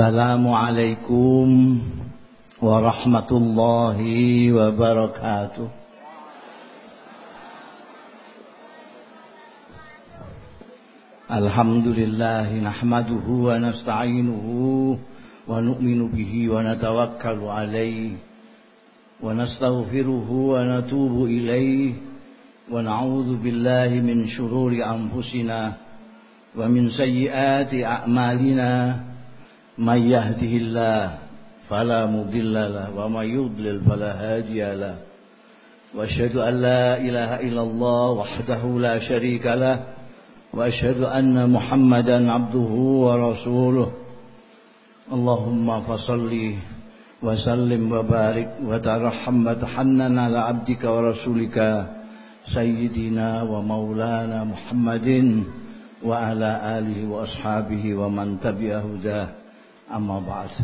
السلام عليكم ورحمة الله وبركاته الحمد لله نحمده ونستعينه ونؤمن به ونتوكل عليه ونستغفره ونتوب إليه ونعوذ بالله من شرور أنفسنا ومن سيئات أعمالنا من يهده الله فلا مضل له ومن يضلل فلا هادي له. وأشهد أن لا إله إلا الله وحده لا شريك له وأشهد أن محمدا عبده ورسوله. اللهم فصل وسلم وبارك وترحم وتحنن على عبدك ورسولك سيدنا ومولانا محمد وعلى آله وأصحابه ومن تبع هداه. Amma ba'd.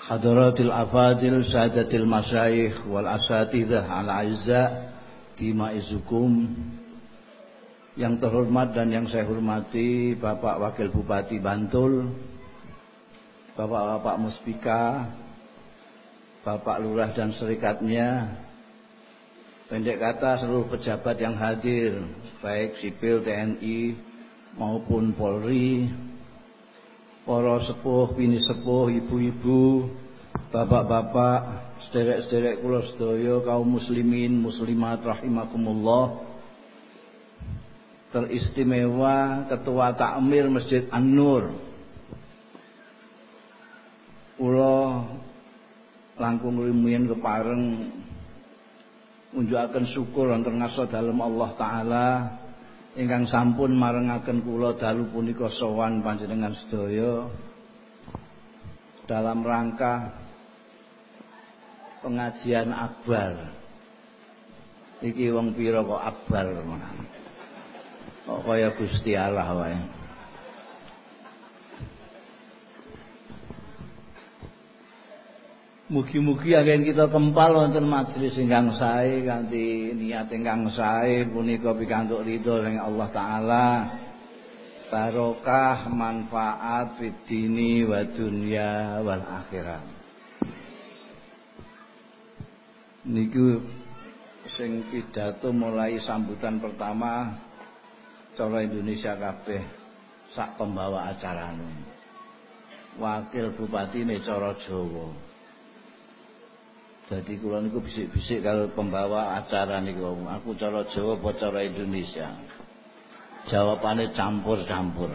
Hadaratil afadil Sadatil masyayikh Wal asatidah al aizza Tima izukum. Yang terhormat dan yang saya hormati Bapak Wakil Bupati Bantul Bapak-bapak Muspika Bapak Lurah dan Serikatnya Pendek kata seluruh pejabat yang hadir Baik sipil, TNI maupun Polri para sepuh, bini sepuh, ibu-ibu, bapak-bapak, sederek-sederek kula sedaya kaum muslimin, muslimat rahimakumullah. Teristimewa Ketua Takmir Masjid An-Nur. Kula langkung rimuyen kepareng unjukaken syukur wonten ngarsa dalem Allah taala ingkang sampun marengaken kula dalu punika sowan panjenengan sedaya dalam rangka pengajian akbar. Iki wong pira kok akbar kok kaya Gusti Allah wae Mugi-mugi agen kita kempal wonten majelis ingkang sae kanthi niat ingkang sae punika pikantuk ridho saking Allah taala. Barokah manfaat fid dini wa dunya wal. Niku sing pidato mulai sambutan pertama cara Indonesia kabeh sak pembawa acarane. Wakil Bupati ne cara Jawa. Jadi kula niku bisik-bisik kalau pembawa acara niku aku cara Jawa apa cara Indonesia. Jawabannya campur-campur.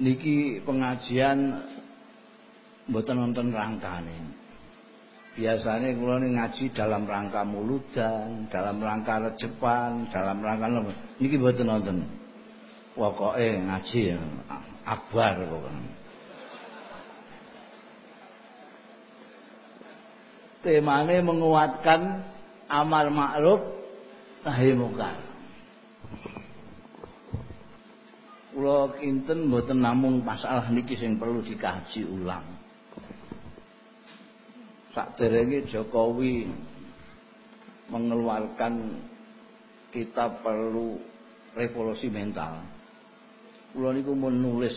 Niki pengajian mboten nonton rangkane. Biasanya kula ngaji dalam rangka muludan, dalam rangka rejepan, dalam rangka niki mboten nonton. Pokoke ngaji akbar pokoknya. Temane menguatkan amal ma'ruf nahi mungkar. Kula kinten mboten namung masalah niki sing perlu dikaji ulang. Sakderenge Jokowi mengeluarkan kita perlu revolusi mental. Kula niku menulis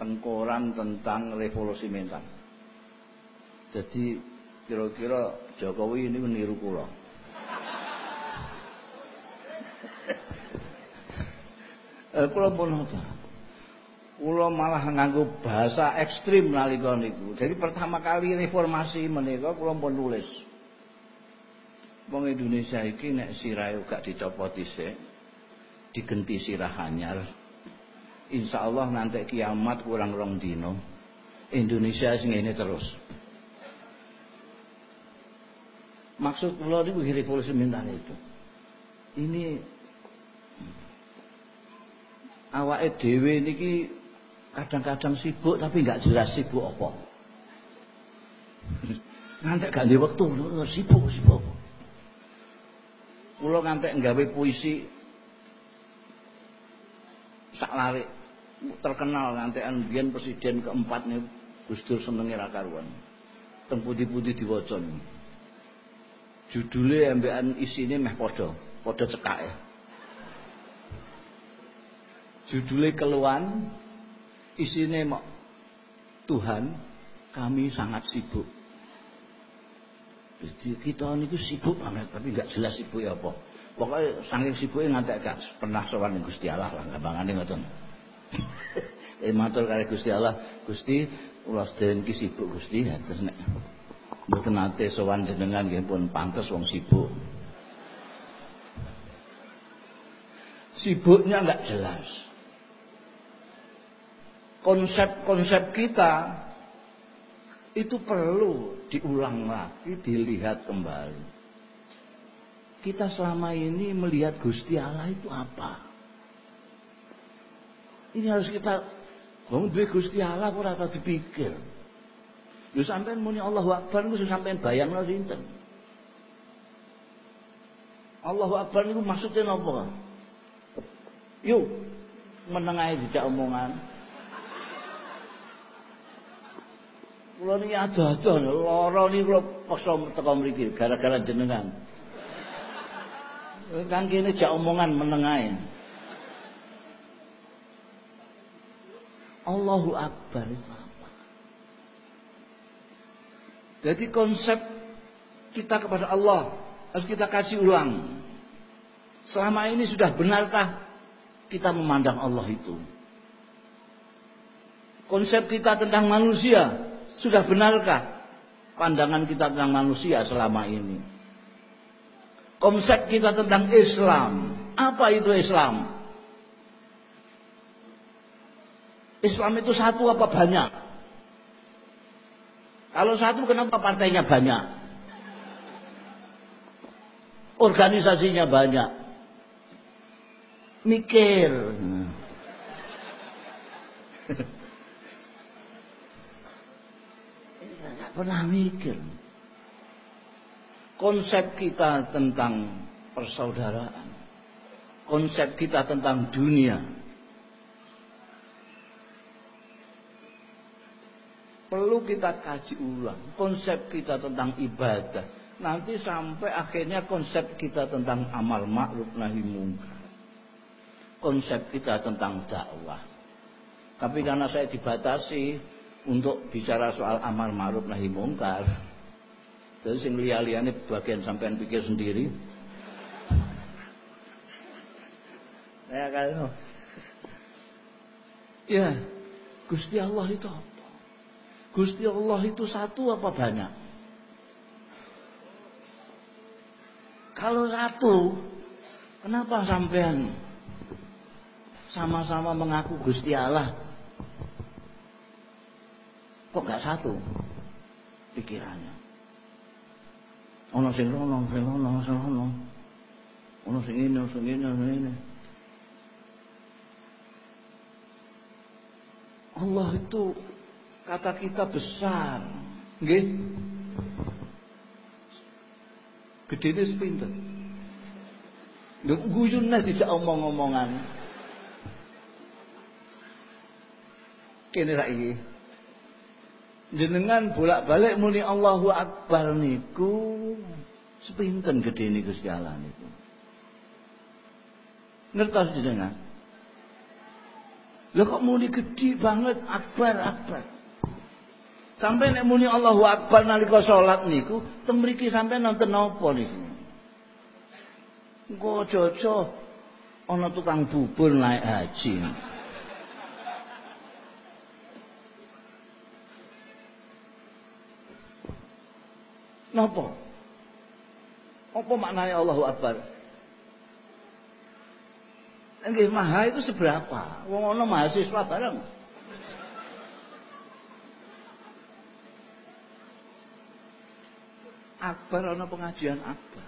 tengkoran tentang revolusi mental. Jadi kira-kira Jokowi ini meniru kula. eh kula pun kula malah nganggo bahasa ekstrim nalika niku. Jadi pertama kali reformasi menika kula pun nulis. Wong Indonesia iki nek sirahe gak dicopot dhisik, digenti sirah anyar. Insya Allah nanti kiamat kurang rong dino. Indonesia sing ini terus. Maksud kula niku revolusi mental itu. Ini awake dhewe niki kadang-kadang sibuk tapi nggak jelas sibuk apa. ngantek gak ndek wektu sibuk sibuk. Kula ngantek nggawe puisi sak larik terkenal ngantekan biyen presiden keempat nih Gus Dur senenge ra karuan. Teng putih-putih diwaca Judulnya ambekan isine meh padha, padha cekake. Judulnya keluhan, isinya mau Tuhan, kami sangat sibuk. Jadi kita ini sibuk banget, tapi nggak jelas sibuk ya apa. Pokoknya saking sibuknya ngantek gak pernah sowan Gusti Allah lah gampangane ngoten. eh matur kali Gusti Allah, Gusti kula sedherek iki sibuk Gusti ya terus mboten nate sowan jenengan nggih pun pantes wong sibuk. Sibuknya nggak jelas. Konsep-konsep kita itu perlu diulang lagi, dilihat kembali. Kita selama ini melihat Gusti Allah itu apa? Ini harus kita Wong duwe Gusti Allah ora tau dipikir. Lho sampean muni Allahu Akbar niku sampean bayangno sinten? Allahu Akbar niku maksudnya napa? Yuk, menengahi dijak omongan. Kula niki ado-ado lara niki kula gara-gara jenengan. Omongan Akbar apa? Jadi konsep kita kepada Allah harus kita kasih ulang. Selama ini sudah benarkah kita memandang Allah itu? Konsep kita tentang manusia sudah benarkah pandangan kita tentang manusia selama ini? Konsep kita tentang Islam. Apa itu Islam? Islam itu satu apa banyak? Kalau satu kenapa partainya banyak? Organisasinya banyak. Mikir. pernah mikir konsep kita tentang persaudaraan, konsep kita tentang dunia. Perlu kita kaji ulang konsep kita tentang ibadah. Nanti sampai akhirnya konsep kita tentang amal ma'ruf nahi mungkar. Konsep kita tentang dakwah. Tapi karena saya dibatasi untuk bicara soal amal ma'ruf nahi mungkar. Jadi sing liya-liyane bagian sampean pikir sendiri. Ya kalau Ya, Gusti Allah itu? Gusti Allah itu satu apa banyak? Kalau satu, kenapa sampean sama-sama mengaku Gusti Allah Kok gak satu pikirannya? Ono sing rono, sing rono, sing rono. Ono sing ini, ono sing ini, ono sing ini. Allah itu kata kita besar. Nggih. Gedene sepinten. Lho guyune dijak omong-omongan. Kene saiki jenengan bolak-balik muni Allahu Akbar niku sepinten gede Gusti Allah niku. Ngertos jenengan? Lho kok muni gede banget Akbar Akbar. Sampai nek muni Allahu Akbar nalika salat niku teng mriki sampai nonton napa niku? Engko aja ana tukang bubur naik haji. Napa? Apa maknanya Allahu Akbar? Nggih maha itu seberapa? Wong ana mahasiswa bareng. Akbar ana pengajian akbar.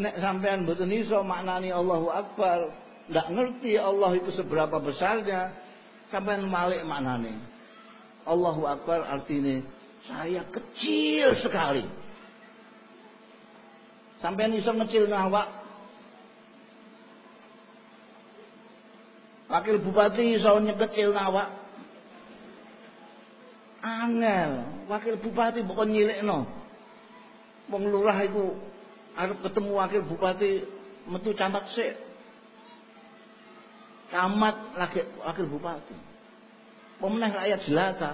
Nek sampean mboten iso maknani Allahu Akbar, ndak ngerti Allah itu seberapa besarnya, Sampai malik maknane. Allahu Akbar artinya saya kecil sekali. Sampai iso ngecil nawak. Wakil bupati iso nyekecil nawak. Angel, wakil bupati bukan nyilikno. Wong lurah iku arep ketemu wakil bupati metu camat sik. Camat lagi wakil bupati. Pemenang rakyat jelata.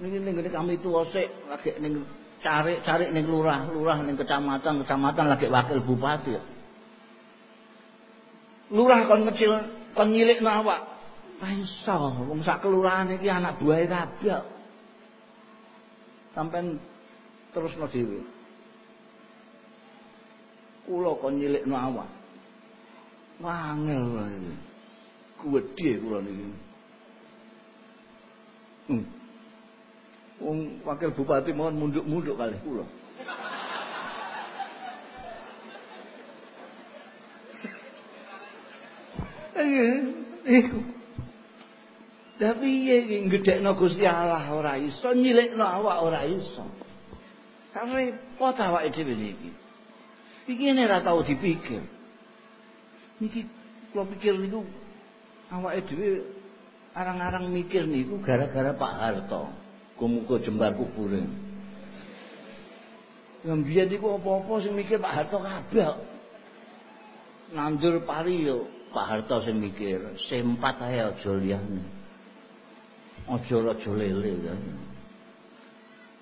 Niki ning kami tuwa sik lagi ning cari-cari ning lurah, lurah ning kecamatan, kecamatan lagi wakil bupati. Lurah kon kecil kon nyilikno awak. Ora iso, wong sak kelurahan iki anak buahe kabeh. Sampai terusno dhewe. Kula kon nyilikno awak. Wangel iki. Kuwedhe kula niki. Hmm. Wakil bupati mohon munduk-munduk kali kula. Iku. Tapi piye iki gedhekno Gusti Allah ora iso, nyilikno awak ora iso. Kan repot awake dhewe iki. Iki nek ora tau dipikir. Niki kula pikir niku awake dhewe arang-arang mikir niku gara-gara Pak Harto. Kumuko jembar kubure. Yang biyen niku apa-apa sing mikir Pak Harto kabeh. Nandur pari yo Pak Harto sing mikir, sempat aja liyane. Aja aja lele kan.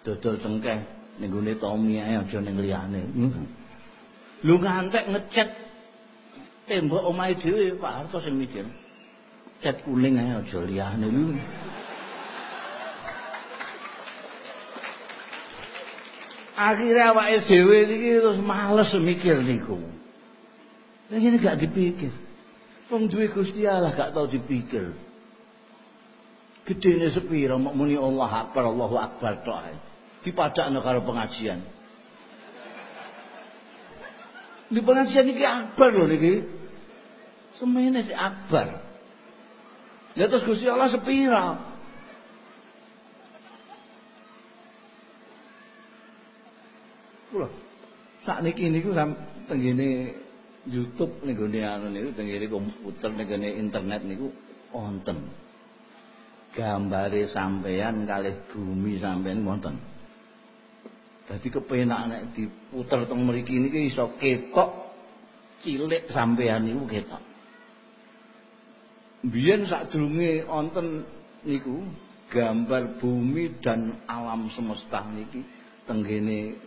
Dodol cengkeh ning gone Tommy ae aja ning liyane. Lu ngantek ngecet tembok omahe dhewe Pak Harto sing mikir. Cat kuning ae aja liyane lu. Akhirnya awake dhewe iki terus males mikir niku. Ini gak dipikir. Wong duwe Gusti Allah gak tau dipikir. Gedene sepira mok muni Allah Akbar, Allahu Akbar tok ae. Dipadakno karo pengajian. Di pengajian iki akbar lho niki. Semene si akbar. Ya terus Gusti Allah sepira? Kula sakniki niku tenggene YouTube ning gone anu niku tenggene komputer gone internet niku wonten. Gambare sampean kalih bumi sampean wonten. Dadi kepenak nek diputer teng mriki niki iso ketok cilik sampean niku ketok. Biyen sadurunge wonten niku gambar bumi dan alam semesta niki tenggene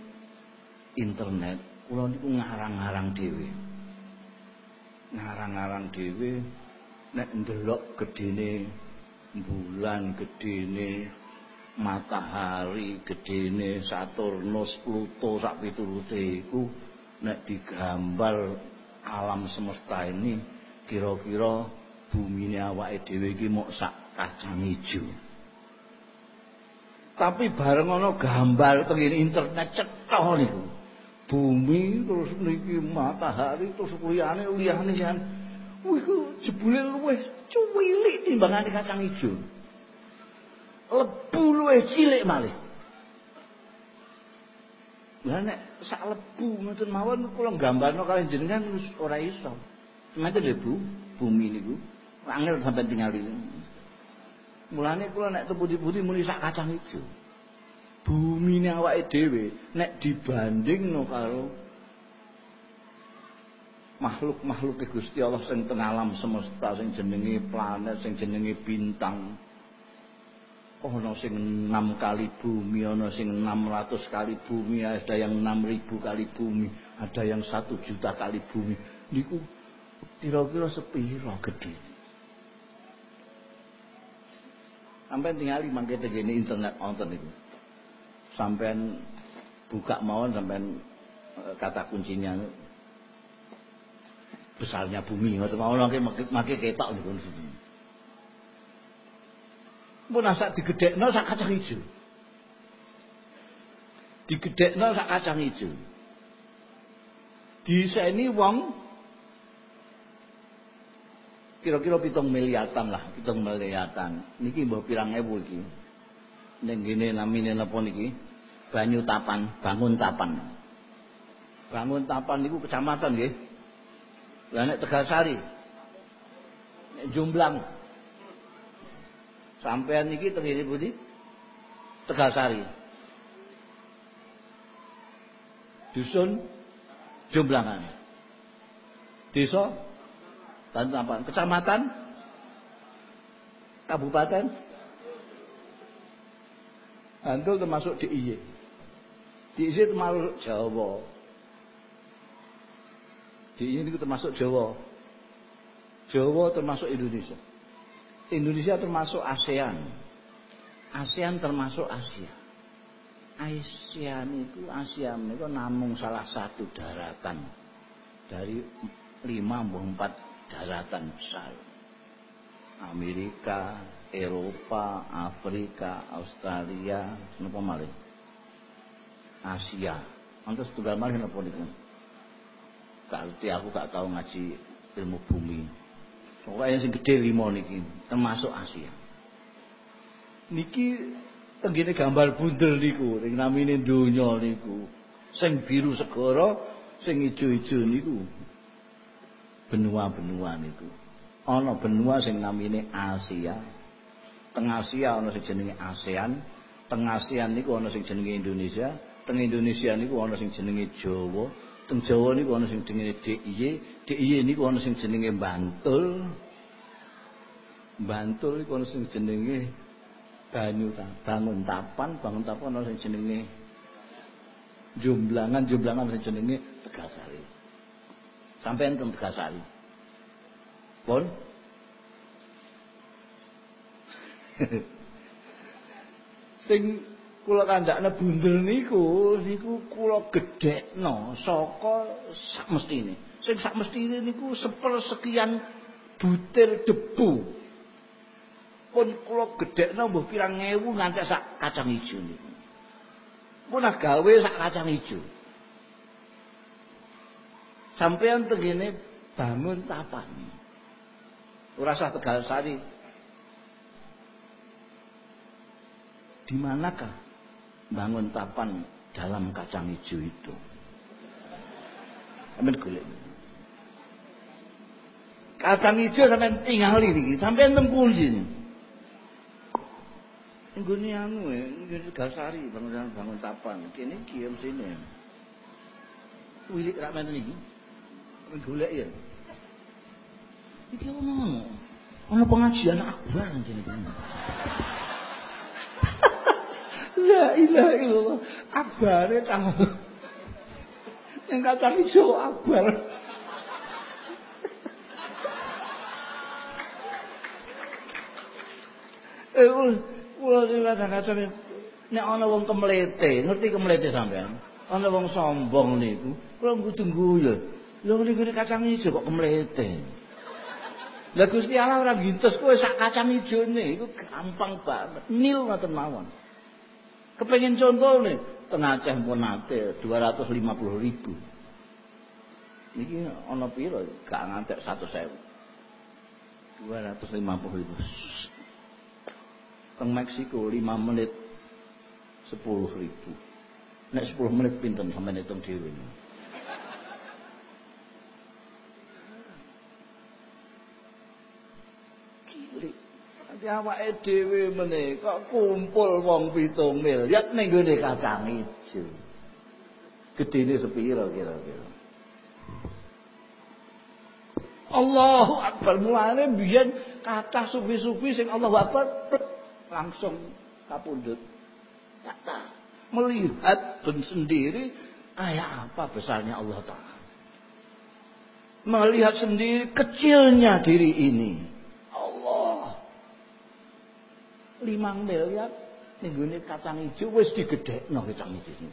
internet kula niku ngarang-ngarang dhewe. ngarang-ngarang dhewe nek ndelok gedene bulan gedene matahari gedene Saturnus Pluto sak piturute iku nek digambar alam semesta ini kira-kira bumine awake dhewe iki mok sak kacang ijo. Tapi bareng ana gambar teng internet cetha niku. Bumi terus niki matahari terus liyane liyane wih jebule luwih cuwilik timbangane kacang ijo lebu luwih cilik malih Lah nek sak lebu ngoten mawon kula gambarno kalian jenengan wis ora iso. Semate lebu bumi niku angel sampai tinggal ini. Mulane kula nek teputi-puti muni sak kacang ijo. bumine awake dhewe nek dibandingno karo makhluk-makhluk Gusti Allah sing teng alam semesta sing jenenge planet sing jenenge bintang. Ana sing 6 kali bumi ana sing 600 kali bumi ada yang 6000 kali bumi ada yang 1 juta kali bumi. Niku kira-kira sepiro gede sampai tinggal mangke tegene internet wonten niku. Sampean buka mawon sampean eh, kata kuncinya besarnya bumi ngoten mawon mangke mangke ketok niku Mun sak digedhekno sak kacang ijo. Digedhekno sak kacang ijo. Diseni wong kira-kira pitung miliatan lah, pitung miliatan. Niki mbah pirang ewu iki. Ning gene namine napa niki? Banyu Tapan, Bangun Tapan. Bangun Tapan niku kecamatan nggih. Lah nek Tegasari. Nek Jomblang. Sampean niki terdiri budi Tegasari. Dusun Jomblangan. Desa Bantapan. Kecamatan Kabupaten Bantul termasuk DIY. DIY termasuk Jawa. DIY itu termasuk Jawa. Jawa termasuk Indonesia. Indonesia termasuk ASEAN. ASEAN termasuk Asia. ASEAN itu ASEAN itu namun salah satu daratan dari lima empat daratan besar. Amerika, Eropa, Afrika, Australia, napa malih? Asia. Antus tunggal malih napa niku? Gak ngerti aku gak tahu ngaji ilmu bumi. Pokoknya sing gede lima niki, termasuk Asia. Niki tenggine gambar bundel niku, ning namine donya niku. Sing biru segara, sing ijo-ijo niku. Benua-benua niku. Ana benua sing namine Asia. Teng Asia ana sing jenenge ASEAN, teng ASEAN niku ana sing jenenge Indonesia, teng Indonesia niku ana sing jenenge Jawa, teng Jawa niku ana sing jenenge DIY, DIY niku ana sing jenenge Bantul. Bantul iku ana sing jenenge banyu bangun tapan, bangun tapan ana sing jenenge Jumblangan, Jumblangan sing jenenge Tegasari. Sampai enten Tegasari. Pun sing kula kandhakne bundel niku niku kula gedhekno saka sakmestine. Sing sakmestine niku sepersekian butir debu pun kula gedhekno mbuh pirang ewu nganti sak kacang ijo niku. Pun gawe sak kacang ijo. Sampeyan tengene bangun tapan. Ora usah Tegal Sari. Di manakah bangun tapan dalam kacang hijau itu? Amin golek. Kacang hijau sampean tinggal ini, sampean tempuh sini. Nggone anu e, nggone Gasari bangun bangun tapan. Kene iki ya sini. Wilik rak menten iki. Golek ya. Iki ono. Ono pengajian akbar kene iki. La ilaha illallah. Akbare tahu. Yang kata hijau akbar. Eh, Kula kadang-kadang nek ana wong kemlete, ngerti kemlete sampean? Ana wong sombong niku, kula kudu guyu. Lho ngene kacang ijo kok kemlete. Lah Gusti Allah ora bintus kowe sak kacang ijone iku gampang banget. Nil ngoten mawon. Kepengin contone teng Aceh pun nate 250 ribu. Niki ana pira? Gak ngantek 100.000. 250 ribu. teng Meksiko 5 menit 10 ribu nek 10 menit pinten sampai hitung dhewe awake dhewe meneh kok kumpul wong 7 miliar ning gone kacang ijo. Gedene sepira kira-kira? Allahu Akbar mulane biyen kata sufi-sufi sing Allahu Akbar langsung kapundut. Kata melihat pun sendiri kayak apa besarnya Allah Ta'ala. Melihat sendiri kecilnya diri ini. 5 miliar nenggone kacang ijo wis digedhekno kacang ijo.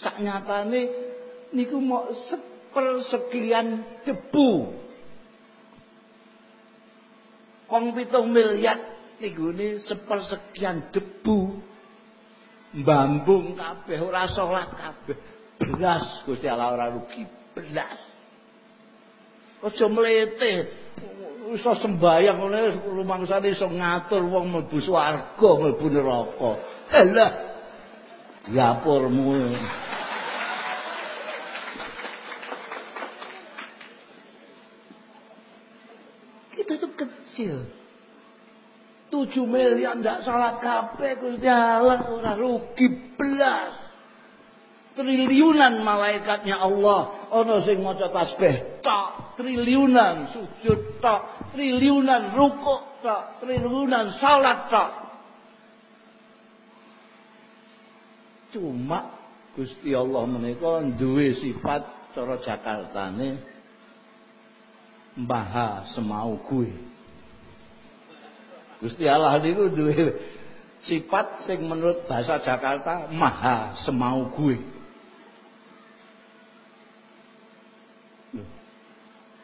Saknyatane niku mok sepersekian debu. Wong 7 miliar nenggone sepersekian debu. Mbambung kabeh ora salat kabeh. Belas Gusti Allah ora rugi, belas. Aja mlete iso sembayang ngene rumangsane iso ngatur wong mlebu swarga mlebu neraka. Elah dapurmu kita tuh kecil. Tujuh miliar ndak salat kabeh Gusti Allah ora rugi belas. triliunan malaikatnya Allah. Ana sing maca tasbih tok. Triliunan sujud tok triliunan rukuk tok triliunan salat tok cuma Gusti Allah menika duwe sifat cara Jakartane Maha semau kuwi. Gusti Allah niku duwe sifat sing menurut bahasa Jakarta Maha semau kuwi.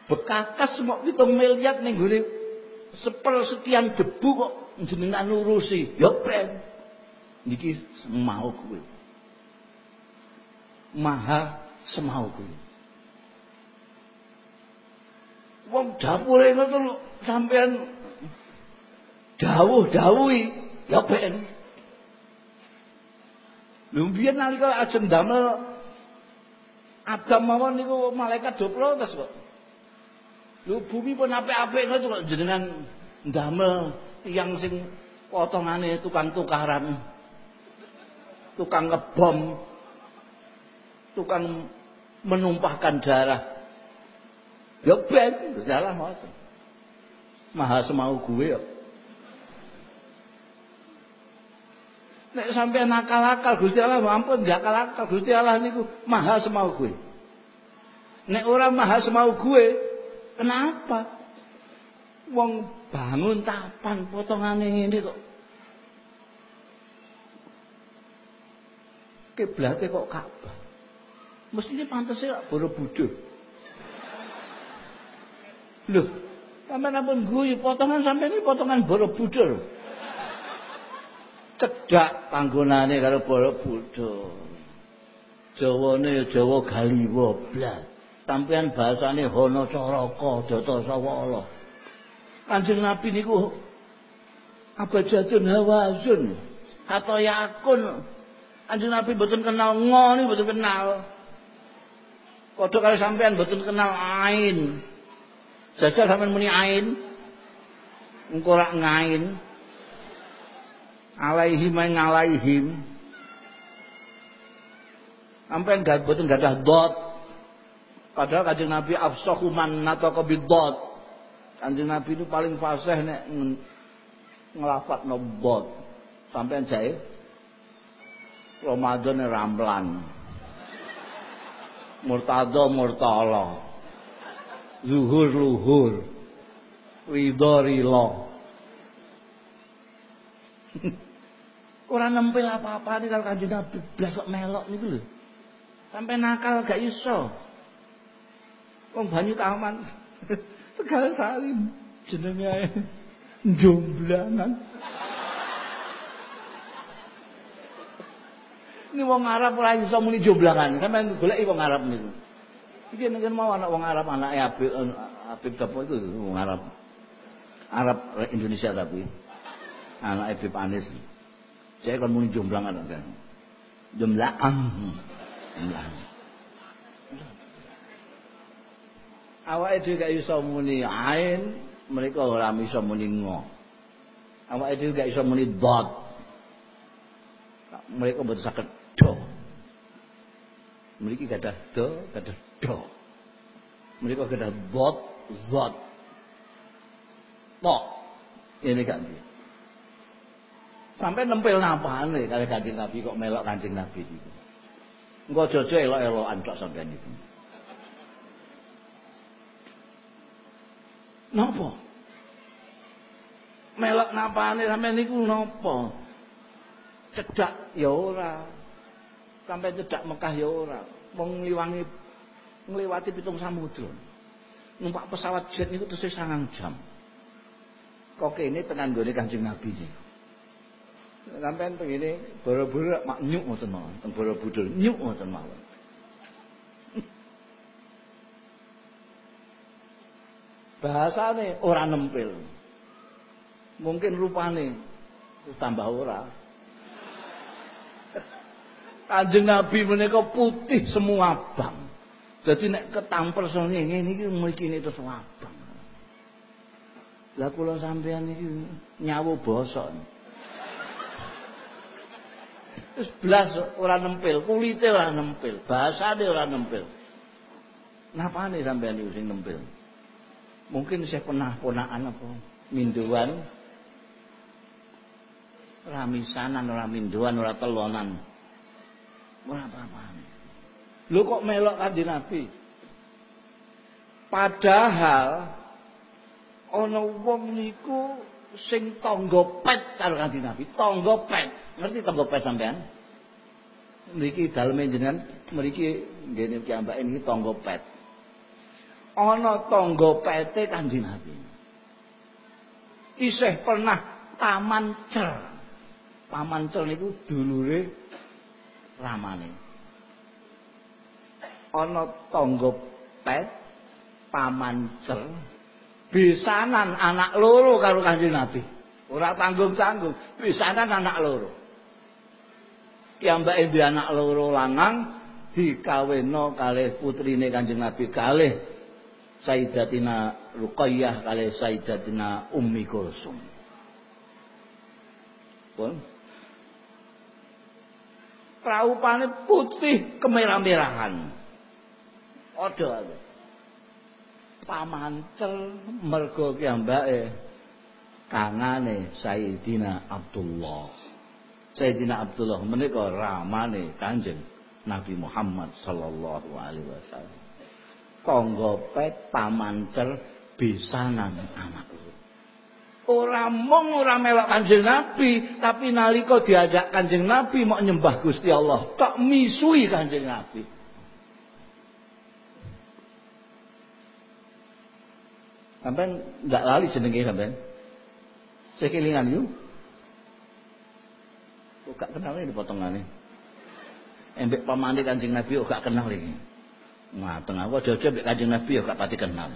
Bekakas mau pitung miliar ning gone sepersekian debu kok jenengan urusi. Ya ben. Niki semau kuwi maha semau kuwi. Wong dapure ngono sampean dawuh-dawuhi ya ben. Lho biyen nalika ajeng damel Adam mawon niku malaikat do protes kok. Lho bumi pun apik-apik ngono jenengan ndamel tiyang sing potongane tukang tukaran. Tukang ngebom tukang menumpahkan darah. Ya ben, salah ngoten. Maha semau gue ya. Nek sampai nakal-akal Gusti Allah ampun gak akal Gusti Allah niku maha semau gue. Nek orang maha semau gue, kenapa? Wong bangun tapan potongane ini kok. Kiblatnya kok Ka'bah. Mestinya pantasnya Borobudur. Loh, sampai nampun gue potongan sampai ini potongan Borobudur. Cedak panggonane karo Borobudur. Jawane ya Jawa Galiwa blas. Sampeyan bahasane Hono Caraka Data Sawala. Kanjeng Nabi niku abajadun hawazun. Atau yakun. Kanjeng Nabi mboten kenal ngoni, mboten kenal. Kodok kali sampean betul kenal ain. Jajal sampean muni ain. Engko rak ngain. Alaihim ngalaihim. Sampean gak gak ada dot. Padahal kanjeng Nabi afsahu man nataka bidot. Kanjeng Nabi itu paling fasih nek ngelafat nobot. Sampean jae Ramadan ramlan murtado murtala zuhur luhur ridho rilo Orang nempel apa-apa nih kalau kanjeng Nabi kok melok niku lho. Sampai nakal gak iso. Wong banyu taman. Tegal salim jenenge jomblangan. Ini wong Arab ora iso muni jomblangan. Sampeyan goleki wong Arab niku. Iki nek mau anak wong Arab anake Habib Habib Dapo itu wong Arab. Arab Indonesia tapi. Anak Habib Anis. Saya kan muni jomblangan kan. Jomblangan. Jomblangan. Awake dhewe gak iso muni ain, mereka ora iso muni ngo. Awake dhewe gak iso muni dot. Mereka mboten saged do. Mriki gadah do, gadah do. Mereka gadah bot, zot. Tok. Ini dia. Sampai nempel napane kali kancing Nabi kok melok kancing Nabi itu. Engko jojo elok-elokan tok sampean itu. Napa? Melok napane sampean niku napa? Cedak ya ora. sampai cedak Mekah ya ora. Wong ngliwangi ngliwati pitung samudra. Numpak pesawat jet niku terus sangang jam. Kok kene tenan gone Kanjeng Nabi niku. Sampeyan pengene boro-boro mak nyuk ngoten mawon, teng Borobudur nyuk ngoten. Bahasane ora nempel. Mungkin rupane tambah ora. Kanjeng Nabi menika putih semua abang. Jadi nek ketampel sone ngene iki mriki terus abang. Lah kula sampean iki nyawu bosok. Terus nempel, ora nempel, bahasane ora nempel. Napane sampean niku sing nempel? Mungkin saya pernah ponaan apa minduan ramisanan ora minduan ora telonan. Ora apa-apa. Kok melok kanjeng Nabi? Padahal ana wong niku sing tangga pet karo kanjeng Nabi, tangga pet. Ngerti tangga pet sampean? Mriki daleme jenengan mriki ngene ki ambake niki tangga pet. Ana tangga pete kanjeng Nabi. Isih pernah taman cer. Paman cer niku dulure ramane. Ana tangga pet pamancer besanan anak loro karo Kanjeng Nabi. Ora tanggung-tanggung, besanan anak loro. Kiambake duwe anak loro lanang dikawinno kalih putrine Kanjeng Nabi kalih Sayyidatina Ruqayyah kalih Sayyidatina Ummi Kulsum. Pun Praupane putih kemerah-merahan. Ada pamantel mergo kiyambake kangane Sayyidina Abdullah. Sayyidina Abdullah menika ramane Kanjeng Nabi Muhammad sallallahu alaihi wasallam. Tangga pet pamancer besanan anak Ora mung ora melok Kanjeng Nabi, tapi nalika diajak Kanjeng Nabi mau nyembah Gusti Allah, tok misui Kanjeng Nabi. Sampai nggak lali jenenge sampean. Saya kelingan yuk. Kok gak kenal ini potongannya. Embek pamane Kanjeng Nabi kok gak kenal iki. Mateng aku aja-aja mbek Kanjeng Nabi kok gak pati kenal.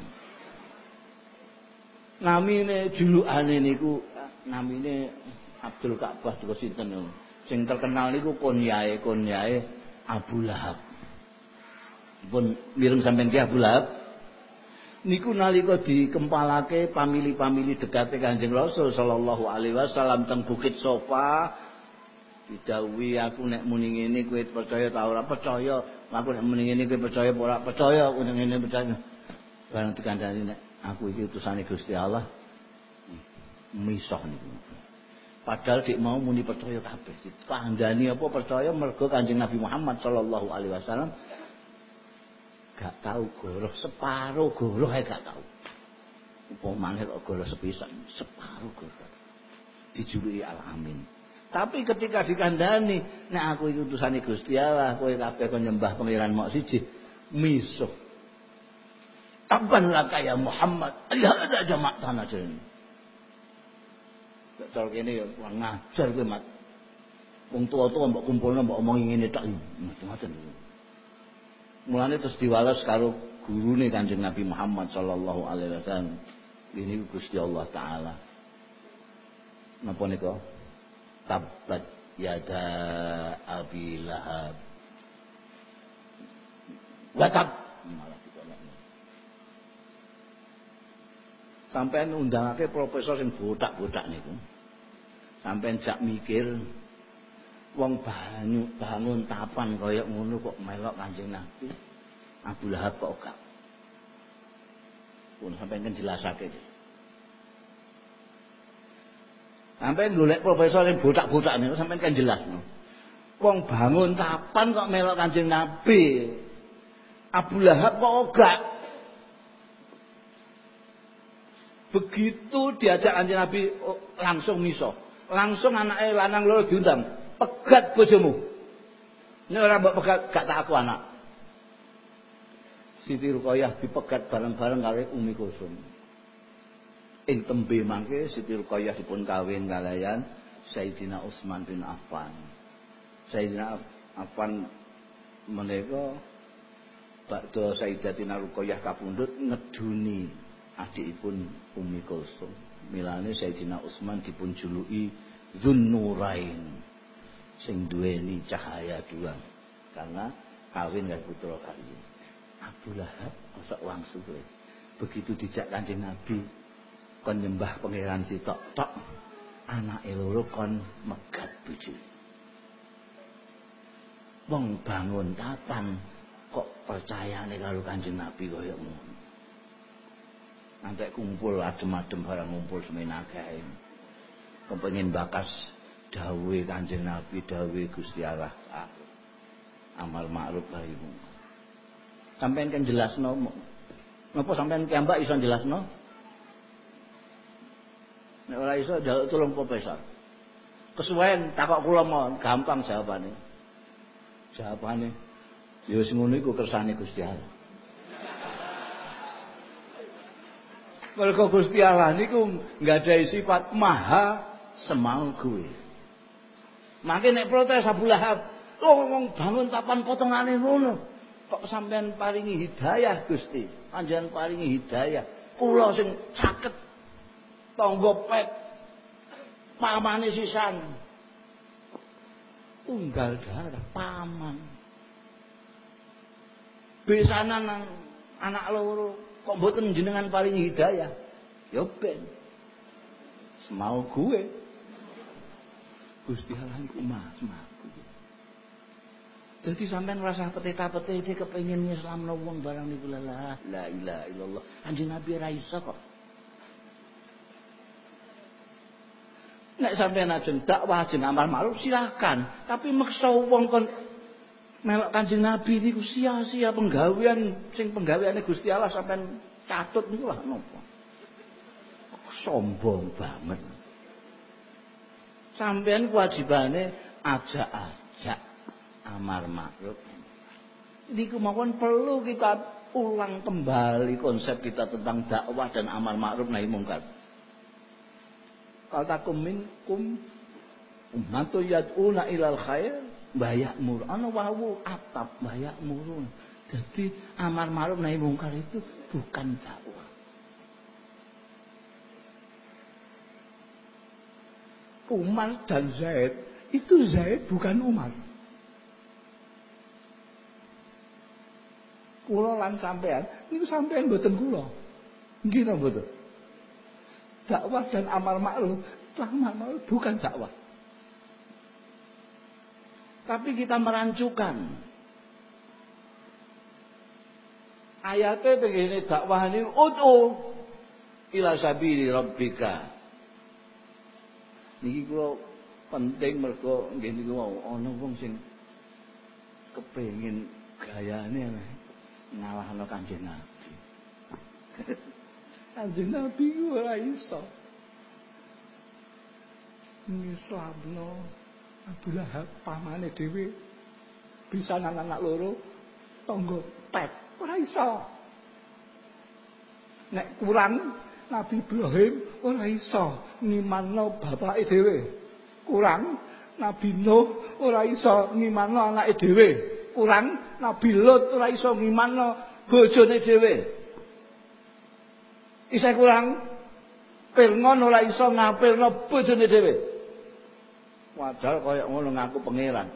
Namine julukane niku namine Abdul Ka'bah juga sinten Sing terkenal niku kunyae kunyae Abu Lahab. Pun mireng sampean ki Abu Lahab niku nalika dikempalake pamili-pamili dekate Kanjeng Rasul sallallahu alaihi wasallam teng Bukit Sofa didhawuhi aku nek muni ngene kowe percaya ta ora percaya aku nek muni ngene kowe percaya ora percaya aku nek ngene percaya. Bareng dikandani nek aku iki utusane Gusti Allah. Misah niku. Padahal dik mau muni percaya kabeh. Kandhani apa percaya mergo Kanjeng Nabi Muhammad sallallahu alaihi wasallam. Gak tahu goroh separuh goroh ae gak tahu upamane kok goroh sepisan separuh goroh. Dijuluki al amin tapi ketika dikandani nek aku iki utusane Gusti Allah kowe kabeh kok nyembah pangeran mok siji misuh Tabban laka ya Muhammad Allah ada jamak tanah jadi Cara kene ya ngajar kowe mat wong tua-tua mbok kumpulno mbok omongi ngene tok ngoten Mulane terus diwales karo gurune Kanjeng Nabi Muhammad sallallahu alaihi wasallam. Ini Gusti Allah taala. Napa nika? Tabbat yada Abi Lahab. Watab malah Sampean undangake profesor sing botak-botak niku. Sampean jak mikir wong banyu bangun tapan kaya ngono kok melok Kanjeng Nabi. Abu Lahab kok gak. Pun sampai kan jelasake. Sampai golek profesor yang botak-botak niku sampai kan jelas. Wong bangun tapan kok melok Kanjeng Nabi. Abu Lahab kok gak. Begitu diajak Kanjeng Nabi oh, langsung miso. Langsung anaknya lanang loro diundang pegat bojomu. Ini orang mbok pegat gak tak aku anak. Siti Ruqayyah dipegat bareng-bareng kali Umi Kulsum. Ing tembe mangke Siti Ruqayyah dipun kawin kalian Sayyidina Utsman bin Affan. Sayyidina Affan menika bakda Sayyidatina Ruqayyah kapundhut ngeduni adikipun Umi Kulsum. Milane Sayyidina Utsman dipun juluki Zunnurain sing duweni cahaya dua karena kawin karo putra kali Abu Lahab masa uang suwe begitu dijak Kanjeng Nabi kon nyembah pangeran sitok tok anak loro kon megat bojo wong bangun tapan kok percayane karo Kanjeng Nabi kaya ngono. Nanti kumpul adem-adem barang ngumpul semenakeh. Kepengin bakas dawe Kanjeng Nabi, dawe Gusti Allah. Amal ma'ruf nahi mungkar. Sampeyan kan jelasno napa sampeyan kiambak iso jelasno? Nek ora iso jaluk tulung profesor. Kesuwen takok kula mawon, gampang jawabane. Jawabane ya wis ngono iku kersane Gusti Allah. Mergo Gusti Allah niku nggadahi sifat maha semau kuwi. Makin nek protes Abu Lahab, oh wong bangun tapan potongane ngono. Kok sampean paringi hidayah Gusti? Panjenengan paringi hidayah. Kula sing caket tangga pet. Pamane sisan. Tunggal darah paman. Besanan anak loro kok mboten jenengan paling hidayah? Ya ben. Semau gue. Gusti Allah niku mas maku jadi sampean ngerasa petita-petiti kepengin Islam wong barang niku. La la ilaha illallah anjing Nabi ra kok Nek sampean ajeng dakwah ajeng amal ma'ruf silakan, tapi maksa wong kon melok Kanjeng Nabi niku sia-sia penggawean sing penggaweane Gusti Allah sampean catut niku lah napa. Sombong banget. Sampean kewajibane ajak-ajak amar ma'ruf. Niku mawon perlu kita ulang kembali konsep kita tentang dakwah dan amar ma'ruf nahi mungkar. Kalau takum minkum ummatu yad'una ilal khair bayak murun ana wawu atap bayak murun. Jadi amar ma'ruf nahi mungkar itu bukan dakwah. Umar dan Zaid itu Zaid bukan Umar. Kula lan sampean niku sampean mboten kula. Nggih mboten dakwah dan amar ma'ruf amar ma'ruf bukan dakwah tapi kita merancukan. Ayatnya begini dakwah ini utu ila sabili rabbika. Niki kula penting mergo nggih niku wau ana wong sing kepengin gayane ngalahno Kanjeng Nabi. Kanjeng Nabi ora iso. Islamno Abu Lahab pamane dhewe bisa anak loro tangga pet ora iso. Nek kurang Nabi Ibrahim ora iso nimanno bapake dhewe. Kurang Nabi Nuh ora iso nimanno anake dhewe. Kurang Nabi Lut ora iso nimanno bojone dhewe. Isih kurang Pirngon ora iso ngapirno bojone dhewe. Padahal kayak ngono ngaku pangeran.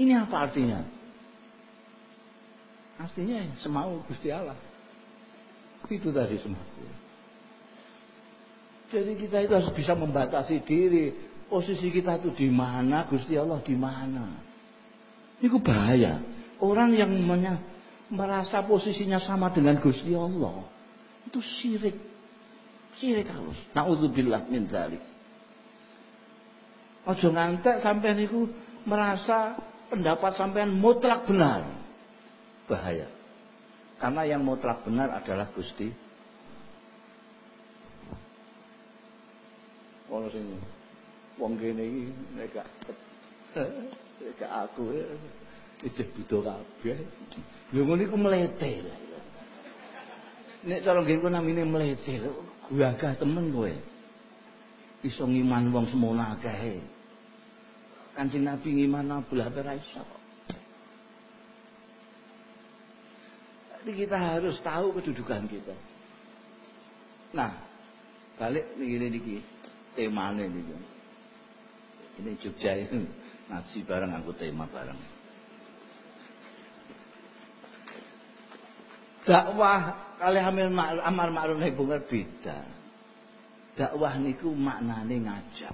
Ini apa artinya? Artinya semau Gusti Allah. Itu tadi semua. Jadi kita itu harus bisa membatasi diri. Posisi kita itu di mana, Gusti Allah di mana. Itu bahaya. Orang yang merasa posisinya sama dengan Gusti Allah. Itu syirik. Syirik halus. Na'udzubillah min dzalik. Ojo ngantek sampean niku merasa pendapat sampean mutlak benar. Bahaya. Karena yang mutlak benar adalah Gusti. Ono sing wong kene iki nek nek aku iki buta kabeh. Lho ngono iku mlete. Nek cara nggih namine mlete. Gagah temen kowe iso ngiman wong semono akeh. Kanjeng Nabi ngiman Abu Lahab iso. Jadi kita harus tahu kedudukan kita. Nah, balik begini niki temane niki. Ini Jogja itu ngaji bareng aku tema bareng. Dakwah kali hamil amar ma'ruf nahi mungkar beda dakwah niku maknane ngajak.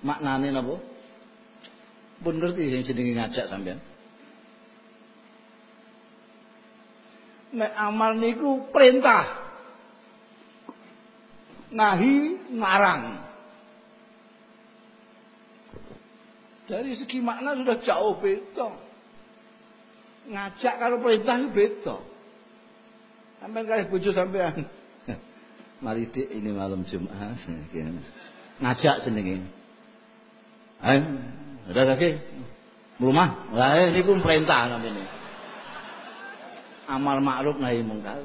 Maknane napa? Pun ngerti sing jenenge ngajak sampean. Nek amal niku perintah. Nahi ngarang. Dari segi makna sudah jauh beda. Ngajak kalau perintah itu beda. Sampai kali bojo sampean. Mari dik ini malam Jumat. Ngajak senengin. Ayo, ada lagi. Rumah. Lah ini pun perintah namanya. Amal ma'ruf nahi mungkar.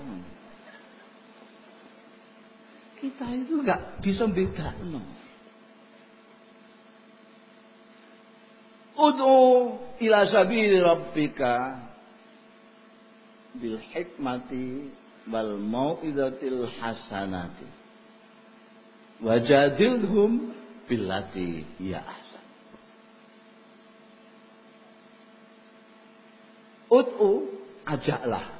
Kita itu enggak bisa beda. Ud'u ila sabili rabbika bil hikmati wal mau'izatil hasanati wajadilhum billati ya ahsan Ud'u ajaklah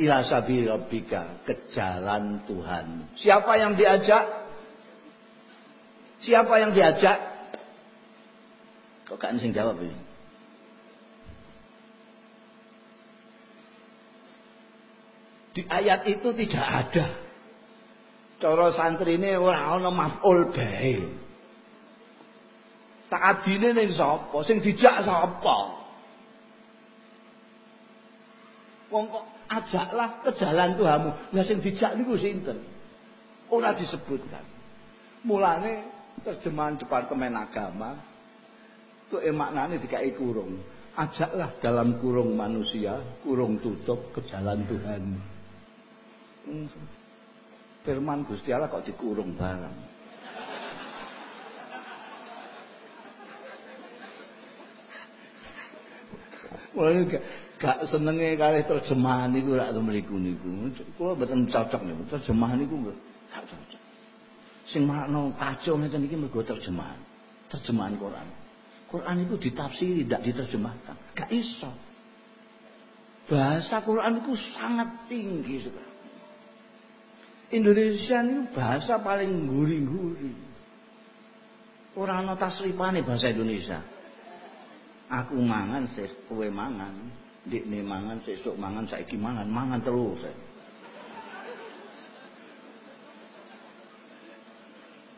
ila sabi rabbika ke jalan Tuhan. Siapa yang diajak? Siapa yang diajak? Kok gak sing jawab ini? Di ayat itu tidak ada. Cara santri ini ora ana maf'ul bae. Tak adine ning sapa? Sing dijak sapa? Wong kok ajaklah ke jalan Tuhanmu. Lah sing dijak niku sinten? Ora disebutkan. Mulane terjemahan Departemen Agama itu emaknane dikai kurung. Ajaklah dalam kurung manusia, kurung tutup ke jalan Tuhan. Firman Gusti Allah kok dikurung barang. Mulane gak, gak senenge kali terjemahan niku rak mriku niku. Kula mboten cocok niku. Terjemahan niku gak cocok. Sing makna kacau ngeten iki mergo terjemahan. Terjemahan Quran. Quran itu ditafsiri, tidak diterjemahkan. Gak iso. Bahasa Quran itu sangat tinggi sekali. Indonesia ini bahasa paling gurih-gurih. Orang ana tasrifane bahasa Indonesia. Aku mangan, ses kowe mangan, dikne mangan, sesuk mangan, saiki mangan, mangan terus.